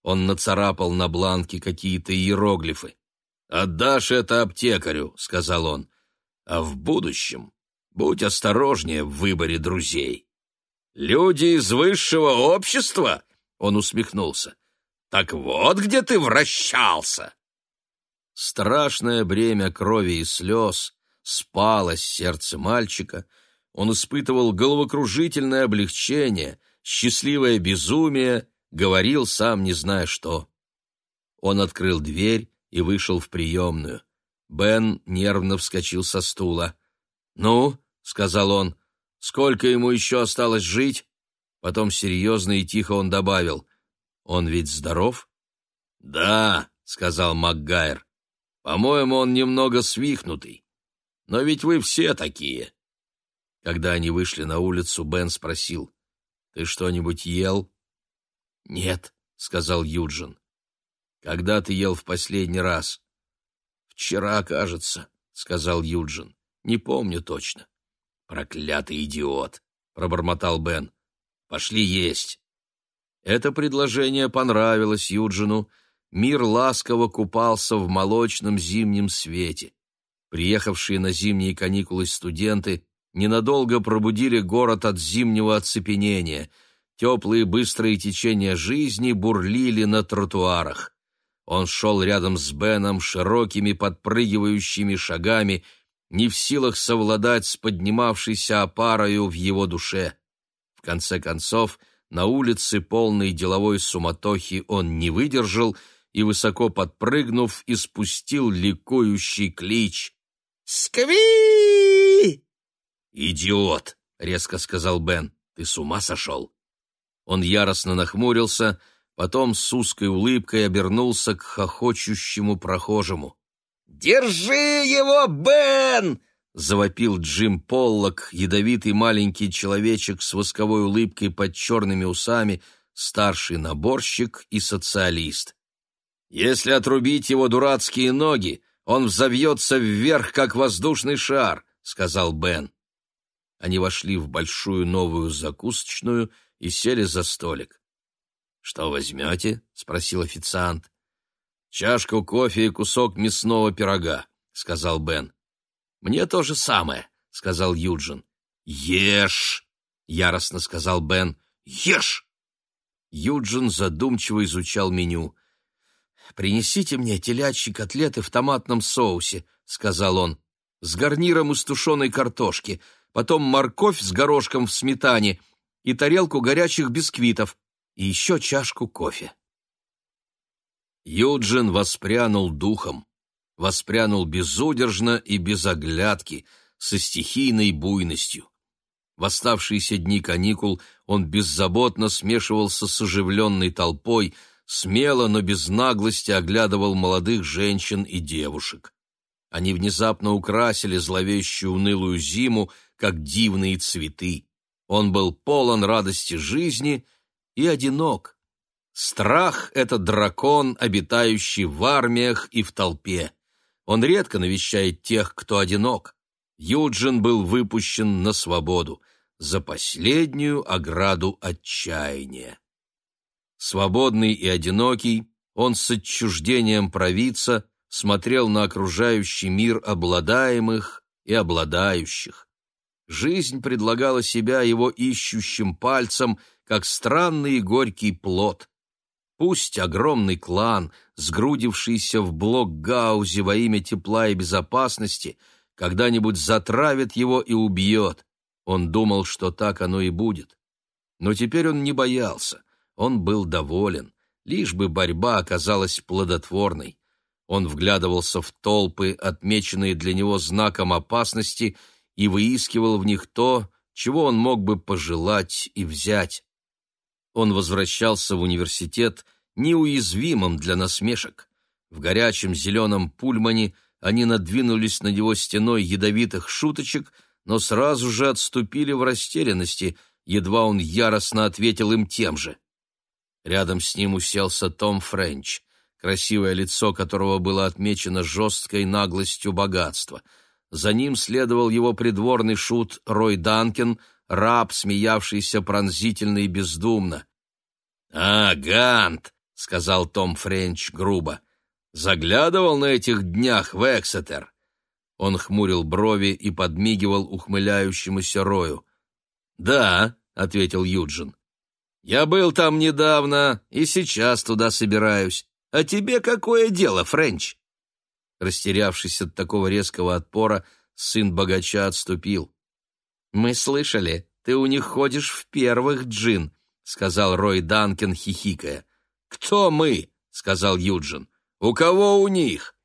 Он нацарапал на бланке какие-то иероглифы. «Отдашь это аптекарю», — сказал он. «А в будущем Будь осторожнее в выборе друзей. Люди из высшего общества? Он усмехнулся. Так вот, где ты вращался. Страшное бремя крови и слез спало с сердца мальчика. Он испытывал головокружительное облегчение, счастливое безумие, говорил сам не зная что. Он открыл дверь и вышел в приемную. Бен нервно вскочил со стула. «Ну?» — сказал он. «Сколько ему еще осталось жить?» Потом серьезно и тихо он добавил. «Он ведь здоров?» «Да», — сказал МакГайр. «По-моему, он немного свихнутый. Но ведь вы все такие». Когда они вышли на улицу, Бен спросил. «Ты что-нибудь ел?» «Нет», — сказал Юджин. «Когда ты ел в последний раз?» «Вчера, кажется», — сказал Юджин. «Не помню точно». «Проклятый идиот!» — пробормотал Бен. «Пошли есть». Это предложение понравилось Юджину, мир ласково купался в молочном зимнем свете. Приехавшие на зимние каникулы студенты ненадолго пробудили город от зимнего оцепенения. Теплые быстрые течения жизни бурлили на тротуарах. Он шел рядом с Беном широкими подпрыгивающими шагами, не в силах совладать с поднимавшейся опарою в его душе. В конце концов, на улице, полной деловой суматохи, он не выдержал и, высоко подпрыгнув, испустил ликующий клич. «Скви!» «Идиот!» — резко сказал Бен. «Ты с ума сошел?» Он яростно нахмурился, потом с узкой улыбкой обернулся к хохочущему прохожему. «Держи его, Бен!» — завопил Джим Поллок, ядовитый маленький человечек с восковой улыбкой под черными усами, старший наборщик и социалист. «Если отрубить его дурацкие ноги, он взовьется вверх, как воздушный шар», — сказал Бен. Они вошли в большую новую закусочную и сели за столик. «Что возьмете?» — спросил официант. «Чашку кофе и кусок мясного пирога», — сказал Бен. «Мне то же самое», — сказал Юджин. «Ешь!» — яростно сказал Бен. «Ешь!» Юджин задумчиво изучал меню. «Принесите мне телячьи котлеты в томатном соусе», — сказал он, — «с гарниром из тушеной картошки, потом морковь с горошком в сметане и тарелку горячих бисквитов, и еще чашку кофе». Юджин воспрянул духом, воспрянул безудержно и без оглядки, со стихийной буйностью. В оставшиеся дни каникул он беззаботно смешивался с оживленной толпой, смело, но без наглости оглядывал молодых женщин и девушек. Они внезапно украсили зловещую унылую зиму, как дивные цветы. Он был полон радости жизни и одинок, Страх — это дракон, обитающий в армиях и в толпе. Он редко навещает тех, кто одинок. Юджин был выпущен на свободу за последнюю ограду отчаяния. Свободный и одинокий, он с отчуждением провидца смотрел на окружающий мир обладаемых и обладающих. Жизнь предлагала себя его ищущим пальцем, как странный и горький плод. Пусть огромный клан, сгрудившийся в блок Гаузе во имя тепла и безопасности, когда-нибудь затравит его и убьет. Он думал, что так оно и будет. Но теперь он не боялся, он был доволен, лишь бы борьба оказалась плодотворной. Он вглядывался в толпы, отмеченные для него знаком опасности, и выискивал в них то, чего он мог бы пожелать и взять он возвращался в университет неуязвимым для насмешек. В горячем зеленом пульмане они надвинулись на него стеной ядовитых шуточек, но сразу же отступили в растерянности, едва он яростно ответил им тем же. Рядом с ним уселся Том Френч, красивое лицо которого было отмечено жесткой наглостью богатства. За ним следовал его придворный шут Рой Данкен — раб, смеявшийся пронзительно и бездумно. «А, Гант!» — сказал Том Френч грубо. «Заглядывал на этих днях в Эксетер?» Он хмурил брови и подмигивал ухмыляющемуся Рою. «Да», — ответил Юджин. «Я был там недавно и сейчас туда собираюсь. А тебе какое дело, Френч?» Растерявшись от такого резкого отпора, сын богача отступил. «Мы слышали, ты у них ходишь в первых, Джин», — сказал Рой Данкен, хихикая. «Кто мы?» — сказал Юджин. «У кого у них?»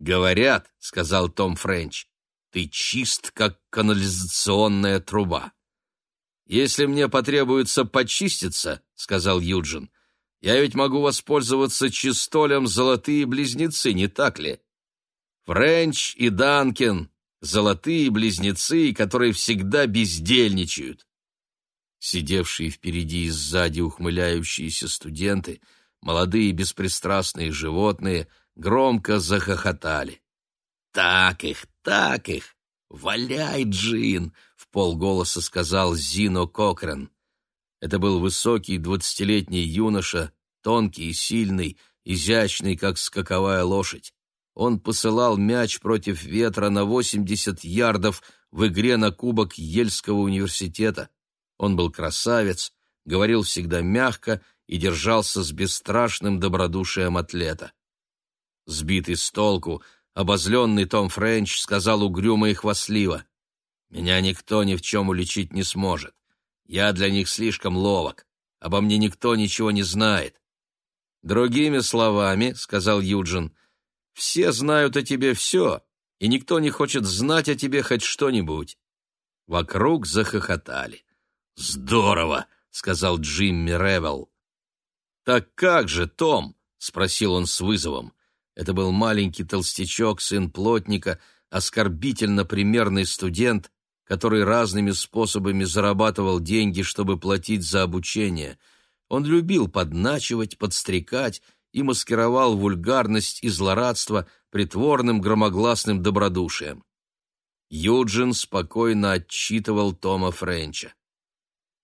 «Говорят», — сказал Том Френч, — «ты чист, как канализационная труба». «Если мне потребуется почиститься», — сказал Юджин, — «я ведь могу воспользоваться чистолем золотые близнецы, не так ли?» Френч и Данкен золотые близнецы, которые всегда бездельничают. Сидевшие впереди и сзади ухмыляющиеся студенты, молодые беспристрастные животные, громко захохотали. «Так их, так их! Валяй, Джин!» — в полголоса сказал Зино Кокрен. Это был высокий двадцатилетний юноша, тонкий и сильный, изящный, как скаковая лошадь. Он посылал мяч против ветра на 80 ярдов в игре на кубок Ельского университета. Он был красавец, говорил всегда мягко и держался с бесстрашным добродушием атлета. Сбитый с толку, обозленный Том Френч сказал угрюмо и хвастливо, «Меня никто ни в чем уличить не сможет. Я для них слишком ловок. Обо мне никто ничего не знает». «Другими словами», — сказал Юджин, — «все знают о тебе все, и никто не хочет знать о тебе хоть что-нибудь». Вокруг захохотали. «Здорово!» — сказал Джимми Ревелл. «Так как же, Том?» — спросил он с вызовом. Это был маленький толстячок, сын плотника, оскорбительно примерный студент, который разными способами зарабатывал деньги, чтобы платить за обучение. Он любил подначивать, подстрекать и маскировал вульгарность и злорадство притворным громогласным добродушием. Юджин спокойно отчитывал Тома Френча.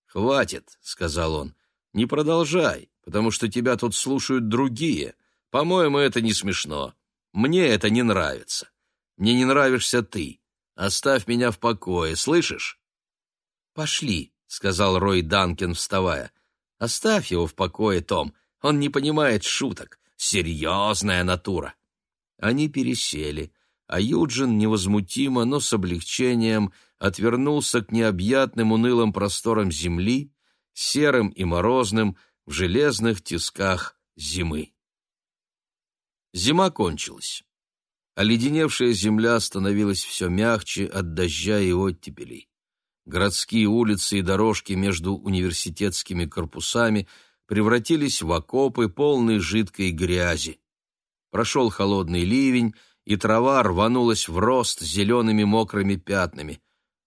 «Хватит», — сказал он, — «не продолжай, потому что тебя тут слушают другие. По-моему, это не смешно. Мне это не нравится. Мне не нравишься ты. Оставь меня в покое, слышишь?» «Пошли», — сказал Рой Данкин, вставая. «Оставь его в покое, Том. Он не понимает шуток. Серьезная натура». Они пересели, а Юджин невозмутимо, но с облегчением отвернулся к необъятным унылым просторам земли, серым и морозным, в железных тисках зимы. Зима кончилась. Оледеневшая земля становилась все мягче от дождя и оттепелей. Городские улицы и дорожки между университетскими корпусами превратились в окопы, полные жидкой грязи. Прошел холодный ливень, и трава рванулась в рост зелеными мокрыми пятнами.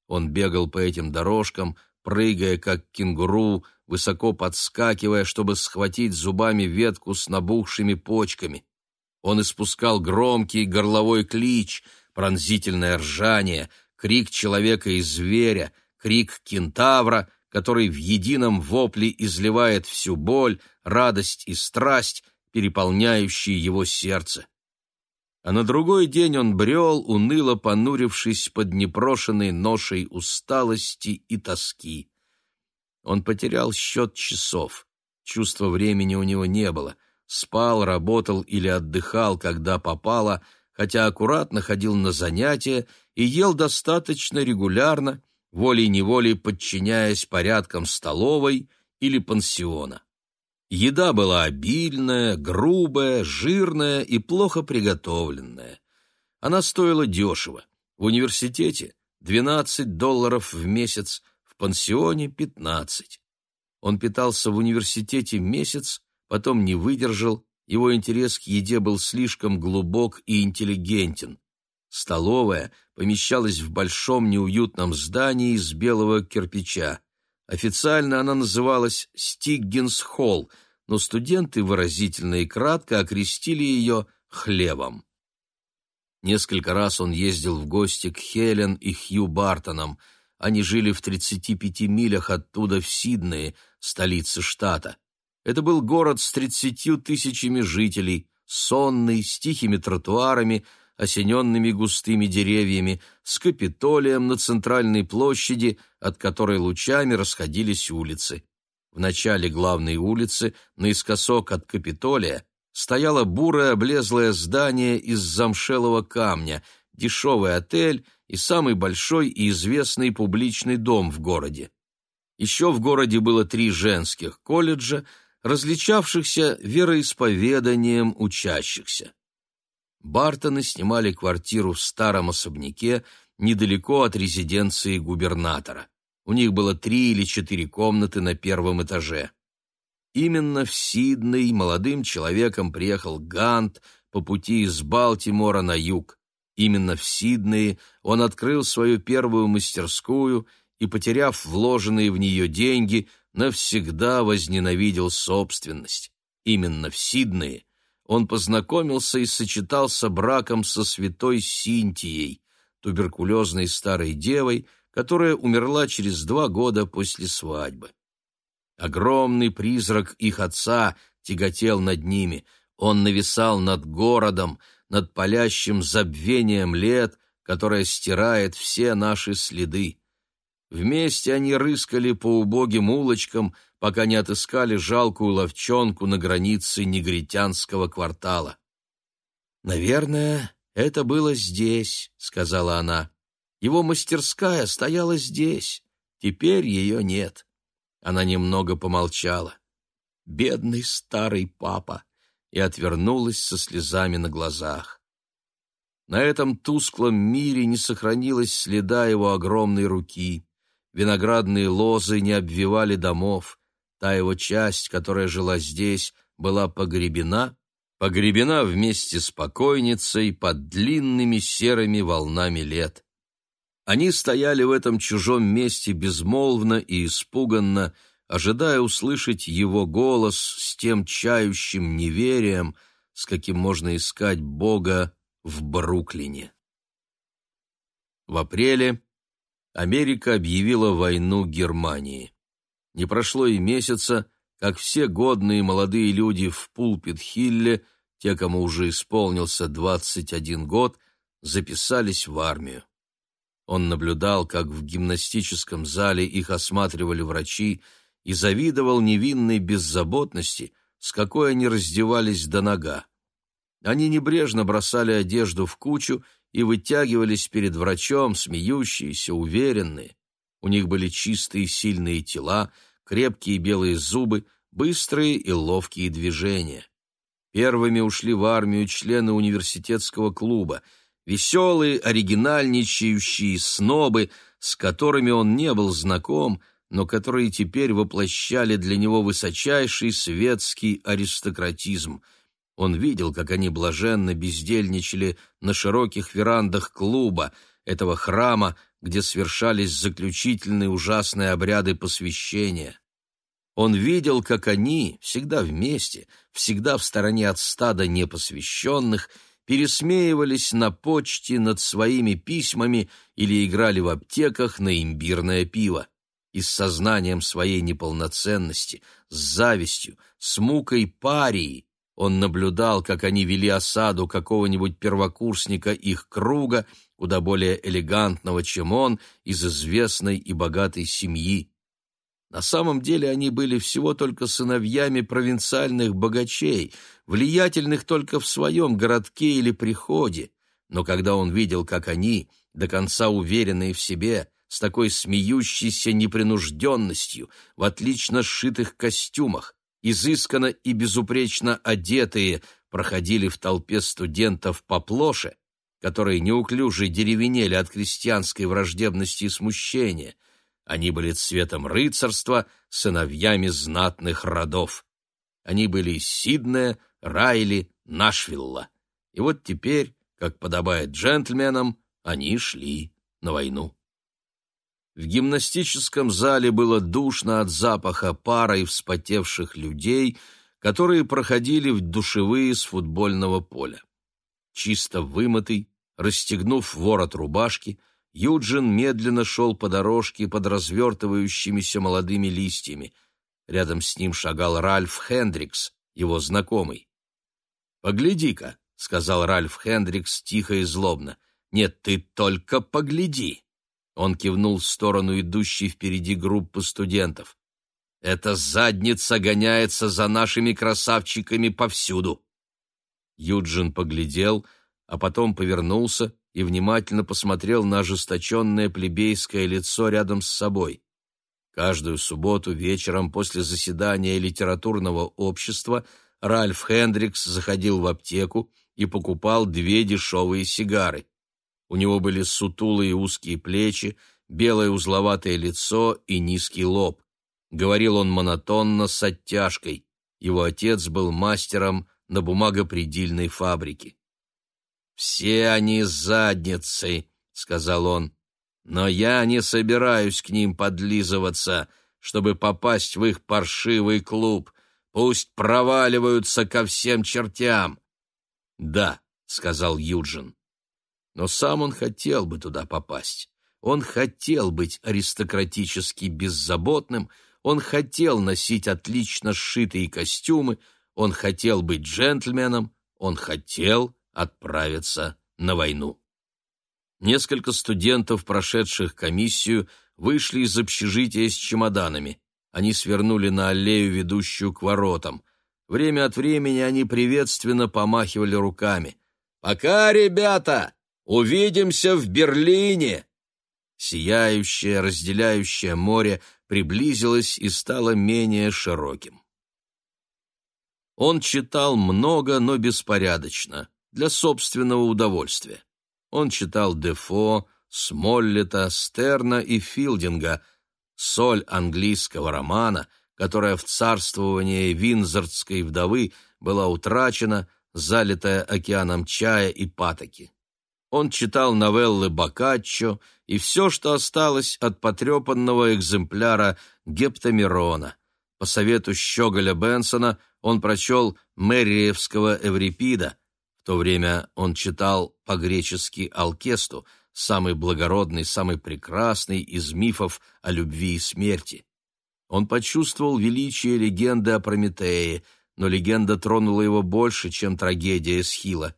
Он бегал по этим дорожкам, прыгая, как кенгуру, высоко подскакивая, чтобы схватить зубами ветку с набухшими почками. Он испускал громкий горловой клич, пронзительное ржание, крик человека и зверя, крик кентавра, который в едином вопле изливает всю боль, радость и страсть, переполняющие его сердце. А на другой день он брел, уныло понурившись под непрошенной ношей усталости и тоски. Он потерял счет часов. Чувства времени у него не было — спал, работал или отдыхал, когда попало, хотя аккуратно ходил на занятия и ел достаточно регулярно, волей-неволей подчиняясь порядкам столовой или пансиона. Еда была обильная, грубая, жирная и плохо приготовленная. Она стоила дешево. В университете 12 долларов в месяц, в пансионе 15. Он питался в университете месяц, потом не выдержал, его интерес к еде был слишком глубок и интеллигентен. Столовая помещалась в большом неуютном здании из белого кирпича. Официально она называлась Стиггинс-холл, но студенты выразительно и кратко окрестили ее «хлебом». Несколько раз он ездил в гости к Хелен и Хью Бартонам. Они жили в 35 милях оттуда в Сиднее, столице штата. Это был город с тридцатью тысячами жителей, сонный, с тихими тротуарами, осененными густыми деревьями, с Капитолием на центральной площади, от которой лучами расходились улицы. В начале главной улицы, наискосок от Капитолия, стояло бурое облезлое здание из замшелого камня, дешевый отель и самый большой и известный публичный дом в городе. Еще в городе было три женских колледжа, различавшихся вероисповеданием учащихся. Бартоны снимали квартиру в старом особняке недалеко от резиденции губернатора. У них было три или четыре комнаты на первом этаже. Именно в Сидней молодым человеком приехал Гант по пути из Балтимора на юг. Именно в Сиднее он открыл свою первую мастерскую и, потеряв вложенные в нее деньги, навсегда возненавидел собственность. Именно в Сиднее он познакомился и сочетался браком со святой Синтией, туберкулезной старой девой, которая умерла через два года после свадьбы. Огромный призрак их отца тяготел над ними. Он нависал над городом, над палящим забвением лет, которое стирает все наши следы. Вместе они рыскали по убогим улочкам, пока не отыскали жалкую ловчонку на границе негритянского квартала. «Наверное, это было здесь», — сказала она. «Его мастерская стояла здесь. Теперь ее нет». Она немного помолчала. «Бедный старый папа!» и отвернулась со слезами на глазах. На этом тусклом мире не сохранилось следа его огромной руки. Виноградные лозы не обвивали домов. Та его часть, которая жила здесь, была погребена, погребена вместе с покойницей под длинными серыми волнами лет. Они стояли в этом чужом месте безмолвно и испуганно, ожидая услышать его голос с тем чающим неверием, с каким можно искать Бога в Бруклине. В апреле Америка объявила войну Германии. Не прошло и месяца, как все годные молодые люди в Пулпит-Хилле, те, кому уже исполнился 21 год, записались в армию. Он наблюдал, как в гимнастическом зале их осматривали врачи, и завидовал невинной беззаботности, с какой они раздевались до нога. Они небрежно бросали одежду в кучу и вытягивались перед врачом, смеющиеся, уверенные. У них были чистые сильные тела, крепкие белые зубы, быстрые и ловкие движения. Первыми ушли в армию члены университетского клуба, веселые, оригинальничающие снобы, с которыми он не был знаком, но которые теперь воплощали для него высочайший светский аристократизм. Он видел, как они блаженно бездельничали на широких верандах клуба, этого храма, где свершались заключительные ужасные обряды посвящения. Он видел, как они, всегда вместе, всегда в стороне от стада непосвященных, пересмеивались на почте над своими письмами или играли в аптеках на имбирное пиво и с сознанием своей неполноценности, с завистью, с мукой парии, он наблюдал, как они вели осаду какого-нибудь первокурсника их круга, куда более элегантного, чем он, из известной и богатой семьи. На самом деле они были всего только сыновьями провинциальных богачей, влиятельных только в своем городке или приходе, но когда он видел, как они, до конца уверенные в себе, с такой смеющейся непринужденностью, в отлично сшитых костюмах, изысканно и безупречно одетые, проходили в толпе студентов по плоше, которые неуклюже деревенели от крестьянской враждебности и смущения. Они были цветом рыцарства, сыновьями знатных родов. Они были Сиднея, Райли, Нашвилла. И вот теперь, как подобает джентльменам, они шли на войну. В гимнастическом зале было душно от запаха пара и вспотевших людей, которые проходили в душевые с футбольного поля. Чисто вымытый, расстегнув ворот рубашки, Юджин медленно шел по дорожке под развертывающимися молодыми листьями. Рядом с ним шагал Ральф Хендрикс, его знакомый. «Погляди-ка», — сказал Ральф Хендрикс тихо и злобно. «Нет, ты только погляди!» Он кивнул в сторону идущей впереди группы студентов. «Эта задница гоняется за нашими красавчиками повсюду!» Юджин поглядел, а потом повернулся и внимательно посмотрел на ожесточенное плебейское лицо рядом с собой. Каждую субботу вечером после заседания литературного общества Ральф Хендрикс заходил в аптеку и покупал две дешевые сигары. У него были сутулые узкие плечи, белое узловатое лицо и низкий лоб. Говорил он монотонно, с оттяжкой. Его отец был мастером на бумагопредельной фабрике. «Все они задницы», — сказал он, — «но я не собираюсь к ним подлизываться, чтобы попасть в их паршивый клуб. Пусть проваливаются ко всем чертям». «Да», — сказал Юджин, но сам он хотел бы туда попасть. Он хотел быть аристократически беззаботным, он хотел носить отлично сшитые костюмы, он хотел быть джентльменом, он хотел отправиться на войну. Несколько студентов, прошедших комиссию, вышли из общежития с чемоданами. Они свернули на аллею, ведущую к воротам. Время от времени они приветственно помахивали руками. «Пока, ребята! Увидимся в Берлине!» Сияющее, разделяющее море приблизилось и стало менее широким. Он читал много, но беспорядочно, для собственного удовольствия. Он читал Дефо, Смоллета, Стерна и Филдинга, соль английского романа, которая в царствовании винзордской вдовы была утрачена, залитая океаном чая и патоки. Он читал новеллы Боккаччо и все, что осталось от потрепанного экземпляра Гептамирона. По совету Щеголя Бенсона он прочел Мэриевского Эврипида. В то время он читал по-гречески Алкесту, самый благородный, самый прекрасный из мифов о любви и смерти. Он почувствовал величие легенды о Прометее, но легенда тронула его больше, чем трагедия Эсхила —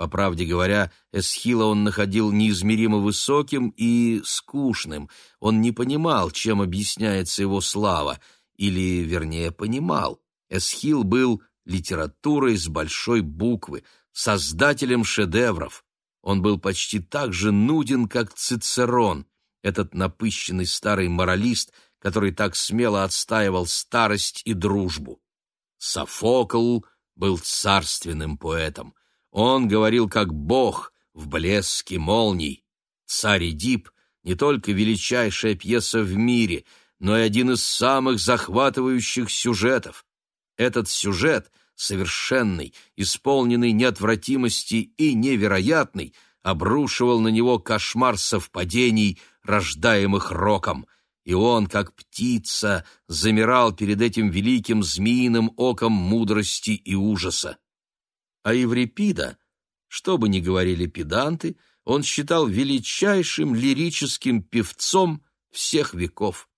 по правде говоря, Эсхила он находил неизмеримо высоким и скучным. Он не понимал, чем объясняется его слава, или, вернее, понимал. Эсхил был литературой с большой буквы, создателем шедевров. Он был почти так же нуден, как Цицерон, этот напыщенный старый моралист, который так смело отстаивал старость и дружбу. Софокл был царственным поэтом. Он говорил как бог в блеске молний. «Царь Эдип» — не только величайшая пьеса в мире, но и один из самых захватывающих сюжетов. Этот сюжет, совершенный, исполненный неотвратимости и невероятный, обрушивал на него кошмар совпадений, рождаемых роком, и он, как птица, замирал перед этим великим змеиным оком мудрости и ужаса. А Еврипида, что бы ни говорили педанты, он считал величайшим лирическим певцом всех веков.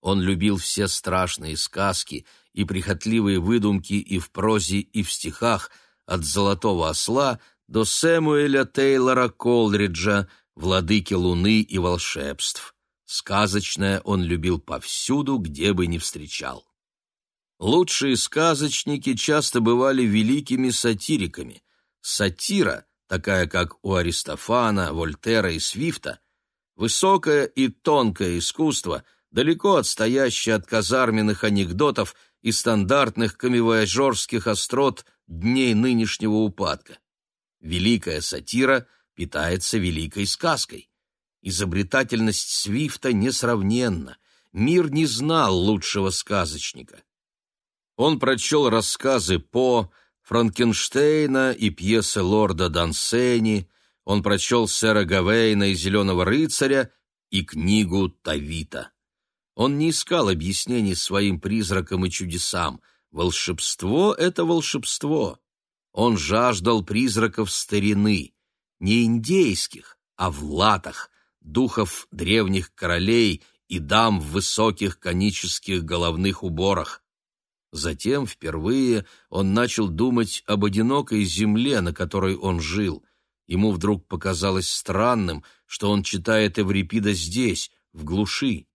Он любил все страшные сказки и прихотливые выдумки и в прозе, и в стихах, от «Золотого осла» до Сэмуэля Тейлора Колриджа, «Владыки луны и волшебств». Сказочное он любил повсюду, где бы ни встречал. Лучшие сказочники часто бывали великими сатириками. Сатира, такая как у Аристофана, Вольтера и Свифта, высокое и тонкое искусство, далеко отстоящее от казарменных анекдотов и стандартных камевояжерских острот дней нынешнего упадка. Великая сатира питается великой сказкой. Изобретательность Свифта несравненна. Мир не знал лучшего сказочника. Он прочел рассказы По, Франкенштейна и пьесы лорда Дансени, он прочел сэра Гавейна и «Зеленого рыцаря» и книгу Тавита. Он не искал объяснений своим призракам и чудесам. Волшебство — это волшебство. Он жаждал призраков старины, не индейских, а в латах, духов древних королей и дам в высоких конических головных уборах. Затем впервые он начал думать об одинокой земле, на которой он жил. Ему вдруг показалось странным, что он читает Эврипида здесь, в глуши.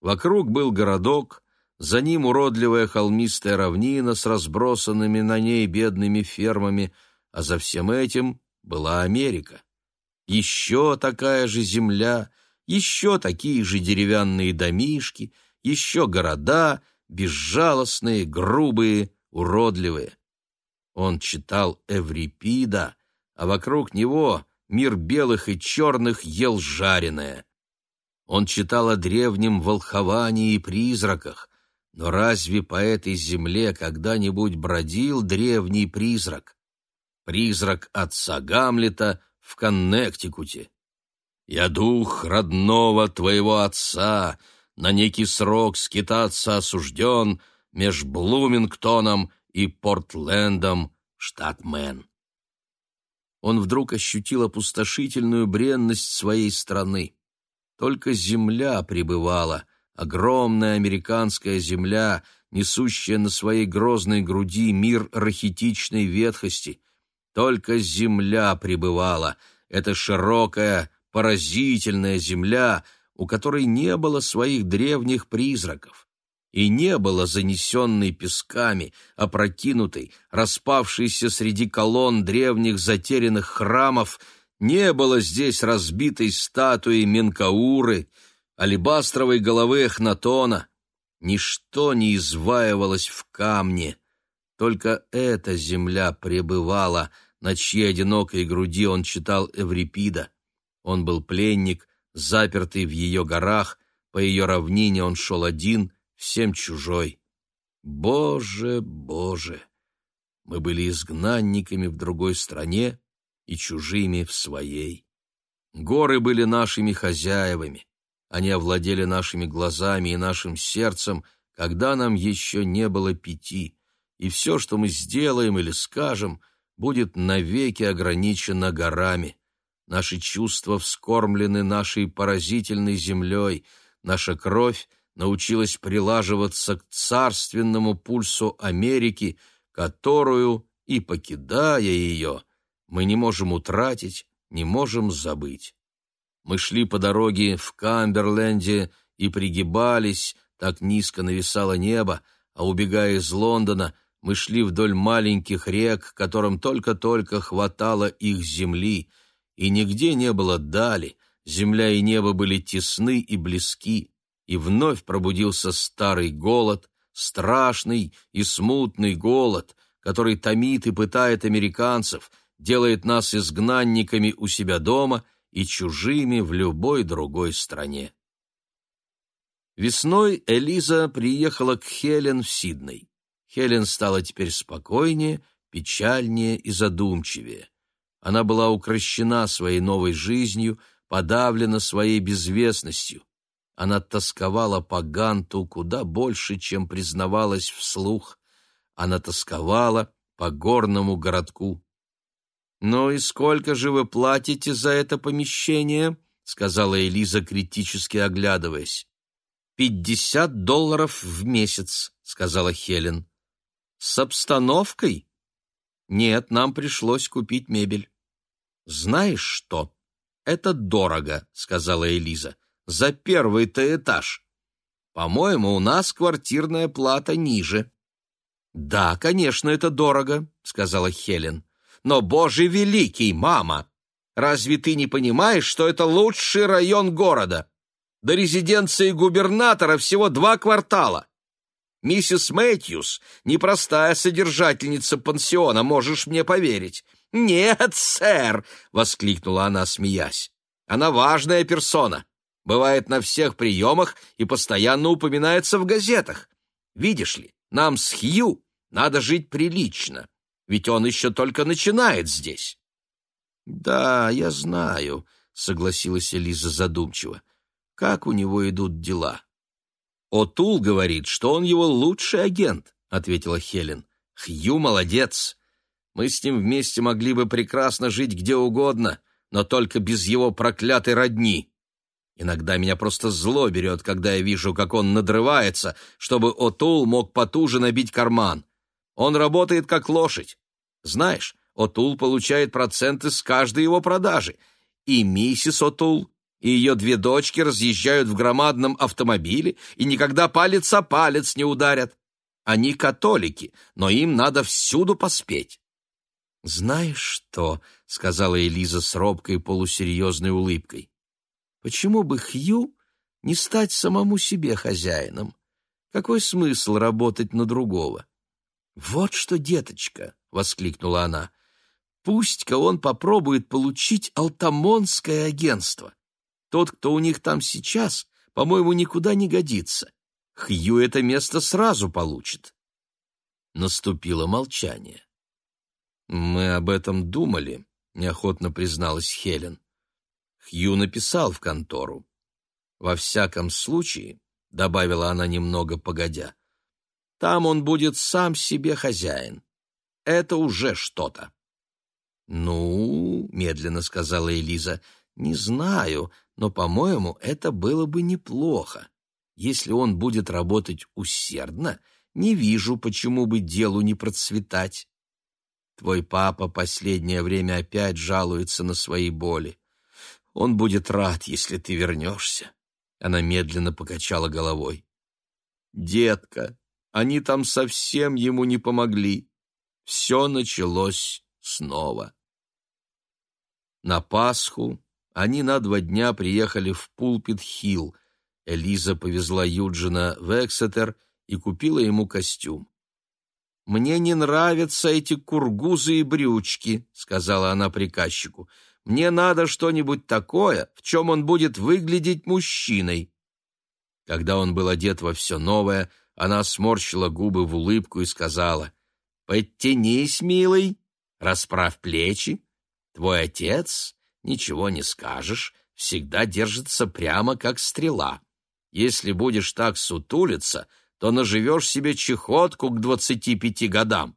Вокруг был городок, за ним уродливая холмистая равнина с разбросанными на ней бедными фермами, а за всем этим была Америка. Еще такая же земля, еще такие же деревянные домишки, еще города — безжалостные, грубые, уродливые. Он читал Эврипида, а вокруг него мир белых и черных ел жареное. Он читал о древнем волховании и призраках, но разве по этой земле когда-нибудь бродил древний призрак? Призрак отца Гамлета в Коннектикуте. «Я дух родного твоего отца», на некий срок скитаться осужден меж Блумингтоном и Портлендом, штат Мэн. Он вдруг ощутил опустошительную бренность своей страны. Только земля пребывала, огромная американская земля, несущая на своей грозной груди мир рахитичной ветхости. Только земля пребывала, эта широкая, поразительная земля, у которой не было своих древних призраков и не было занесенной песками, опрокинутой, распавшейся среди колонн древних затерянных храмов, не было здесь разбитой статуи Менкауры, алебастровой головы Эхнатона. Ничто не изваивалось в камне. Только эта земля пребывала, на чьей одинокой груди он читал Эврипида. Он был пленник, запертый в ее горах, по ее равнине он шел один, всем чужой. Боже, Боже! Мы были изгнанниками в другой стране и чужими в своей. Горы были нашими хозяевами. Они овладели нашими глазами и нашим сердцем, когда нам еще не было пяти, и все, что мы сделаем или скажем, будет навеки ограничено горами. Наши чувства вскормлены нашей поразительной землей, наша кровь научилась прилаживаться к царственному пульсу Америки, которую, и покидая ее, мы не можем утратить, не можем забыть. Мы шли по дороге в Камберленде и пригибались, так низко нависало небо, а убегая из Лондона, мы шли вдоль маленьких рек, которым только-только хватало их земли, и нигде не было дали, земля и небо были тесны и близки и вновь пробудился старый голод, страшный и смутный голод, который томит и пытает американцев, делает нас изгнанниками у себя дома и чужими в любой другой стране. Весной Элиза приехала к Хелен в Сидней. Хелен стала теперь спокойнее, печальнее и задумчивее. Она была укращена своей новой жизнью, подавлена своей безвестностью. Она тосковала по Ганту куда больше, чем признавалась вслух. Она тосковала по горному городку. «Ну и сколько же вы платите за это помещение?» — сказала Элиза, критически оглядываясь. «Пятьдесят долларов в месяц», — сказала Хелен. «С обстановкой?» «Нет, нам пришлось купить мебель». «Знаешь что? Это дорого», — сказала Элиза за первый-то этаж. По-моему, у нас квартирная плата ниже. Да, конечно, это дорого, сказала Хелен. Но, боже великий, мама, разве ты не понимаешь, что это лучший район города? До резиденции губернатора всего два квартала. Миссис Мэтьюс — непростая содержательница пансиона, можешь мне поверить. «Нет, сэр!» — воскликнула она, смеясь. «Она важная персона бывает на всех приемах и постоянно упоминается в газетах. Видишь ли, нам с Хью надо жить прилично, ведь он еще только начинает здесь. — Да, я знаю, — согласилась Элиза задумчиво. — Как у него идут дела? — Отул говорит, что он его лучший агент, — ответила Хелен. — Хью молодец. Мы с ним вместе могли бы прекрасно жить где угодно, но только без его проклятой родни. Иногда меня просто зло берет, когда я вижу, как он надрывается, чтобы Отул мог потуже набить карман. Он работает как лошадь. Знаешь, Отул получает проценты с каждой его продажи. И миссис Отул, и ее две дочки разъезжают в громадном автомобиле и никогда палец о палец не ударят. Они католики, но им надо всюду поспеть. «Знаешь что?» — сказала Элиза с робкой полусерьезной улыбкой. Почему бы Хью не стать самому себе хозяином? Какой смысл работать на другого? Вот что, деточка, воскликнула она. Пусть-ка он попробует получить алтамонское агентство. Тот, кто у них там сейчас, по-моему, никуда не годится. Хью это место сразу получит. Наступило молчание. Мы об этом думали, неохотно призналась Хелен. Хью написал в контору. Во всяком случае, — добавила она немного погодя, — там он будет сам себе хозяин. Это уже что-то. — Ну, — медленно сказала Элиза, — не знаю, но, по-моему, это было бы неплохо. Если он будет работать усердно, Не вижу, почему бы делу не процветать. Твой папа последнее время опять жалуется на свои боли. Он будет рад, если ты вернешься. Она медленно покачала головой. Детка, они там совсем ему не помогли. Все началось снова. На Пасху они на два дня приехали в Пулпит-Хилл. Элиза повезла Юджина в Эксетер и купила ему костюм. «Мне не нравятся эти кургузы и брючки», — сказала она приказчику. «Мне надо что-нибудь такое, в чем он будет выглядеть мужчиной». Когда он был одет во все новое, она сморщила губы в улыбку и сказала, «Подтянись, милый, расправь плечи. Твой отец, ничего не скажешь, всегда держится прямо, как стрела. Если будешь так сутулиться, то наживешь себе чехотку к двадцати пяти годам.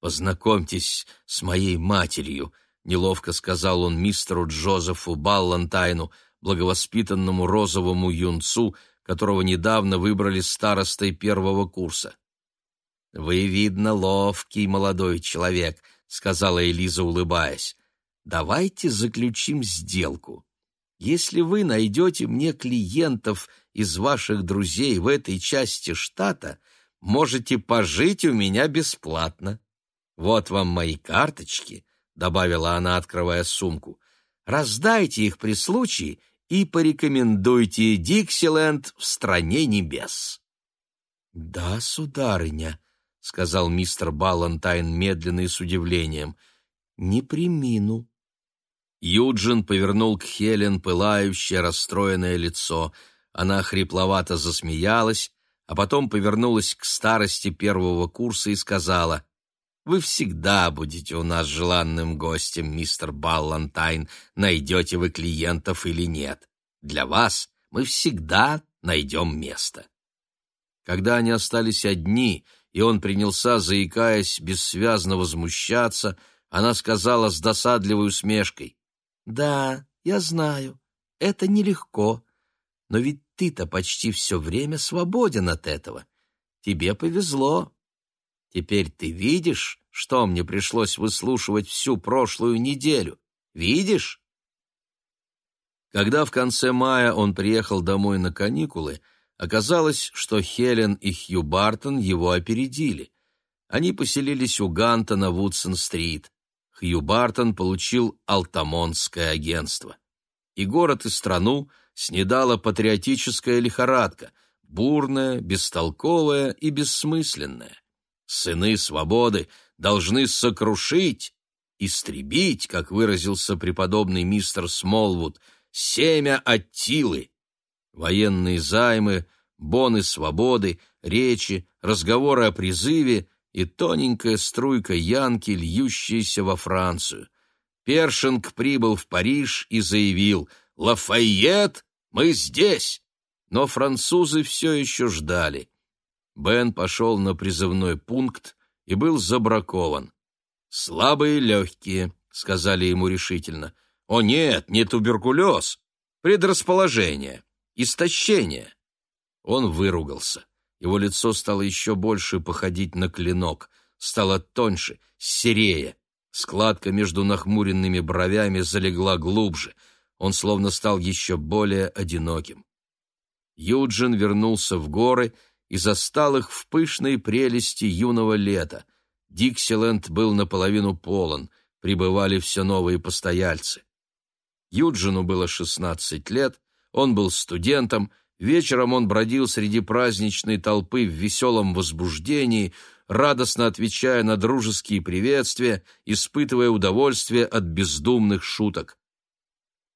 «Познакомьтесь с моей матерью», — неловко сказал он мистеру Джозефу Баллантайну, благовоспитанному розовому юнцу, которого недавно выбрали старостой первого курса. «Вы, видно, ловкий молодой человек», — сказала Элиза, улыбаясь. «Давайте заключим сделку. Если вы найдете мне клиентов из ваших друзей в этой части штата, можете пожить у меня бесплатно. Вот вам мои карточки, добавила она, открывая сумку. Раздайте их при случае и порекомендуйте Диксиленд в стране небес. Да, сударыня, сказал мистер Баллантайн медленно и с удивлением. Не примину. Юджин повернул к Хелен пылающее, расстроенное лицо. Она хрипловато засмеялась, а потом повернулась к старости первого курса и сказала, «Вы всегда будете у нас желанным гостем, мистер Баллантайн, найдете вы клиентов или нет. Для вас мы всегда найдем место». Когда они остались одни, и он принялся, заикаясь, бессвязно возмущаться, она сказала с досадливой усмешкой, «Да, я знаю, это нелегко, но ведь ты-то почти все время свободен от этого. Тебе повезло. Теперь ты видишь, что мне пришлось выслушивать всю прошлую неделю? Видишь?» Когда в конце мая он приехал домой на каникулы, оказалось, что Хелен и Хью Бартон его опередили. Они поселились у Ганта на Вудсон-стрит. Хью Бартон получил Алтамонское агентство. И город, и страну снедала патриотическая лихорадка, бурная, бестолковая и бессмысленная. Сыны свободы должны сокрушить, истребить, как выразился преподобный мистер Смолвуд, семя Аттилы. Военные займы, боны свободы, речи, разговоры о призыве и тоненькая струйка янки, льющаяся во Францию. Першинг прибыл в Париж и заявил «Лафайет, мы здесь!» Но французы все еще ждали. Бен пошел на призывной пункт и был забракован. «Слабые легкие», — сказали ему решительно. «О нет, не туберкулез, предрасположение, истощение». Он выругался. Его лицо стало еще больше походить на клинок, стало тоньше, серее. Складка между нахмуренными бровями залегла глубже. Он словно стал еще более одиноким. Юджин вернулся в горы и застал их в пышной прелести юного лета. Диксиленд был наполовину полон, прибывали все новые постояльцы. Юджину было шестнадцать лет, он был студентом, Вечером он бродил среди праздничной толпы в веселом возбуждении, радостно отвечая на дружеские приветствия, испытывая удовольствие от бездумных шуток.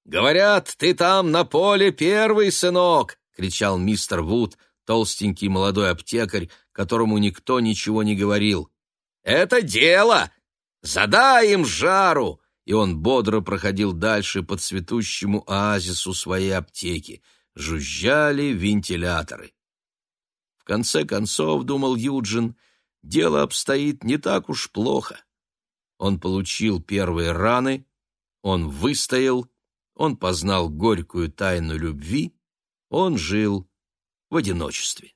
«Говорят, ты там на поле первый, сынок!» — кричал мистер Вуд, толстенький молодой аптекарь, которому никто ничего не говорил. «Это дело! Задай им жару!» И он бодро проходил дальше по цветущему оазису своей аптеки — жужжали вентиляторы. В конце концов, думал Юджин, дело обстоит не так уж плохо. Он получил первые раны, он выстоял, он познал горькую тайну любви, он жил в одиночестве.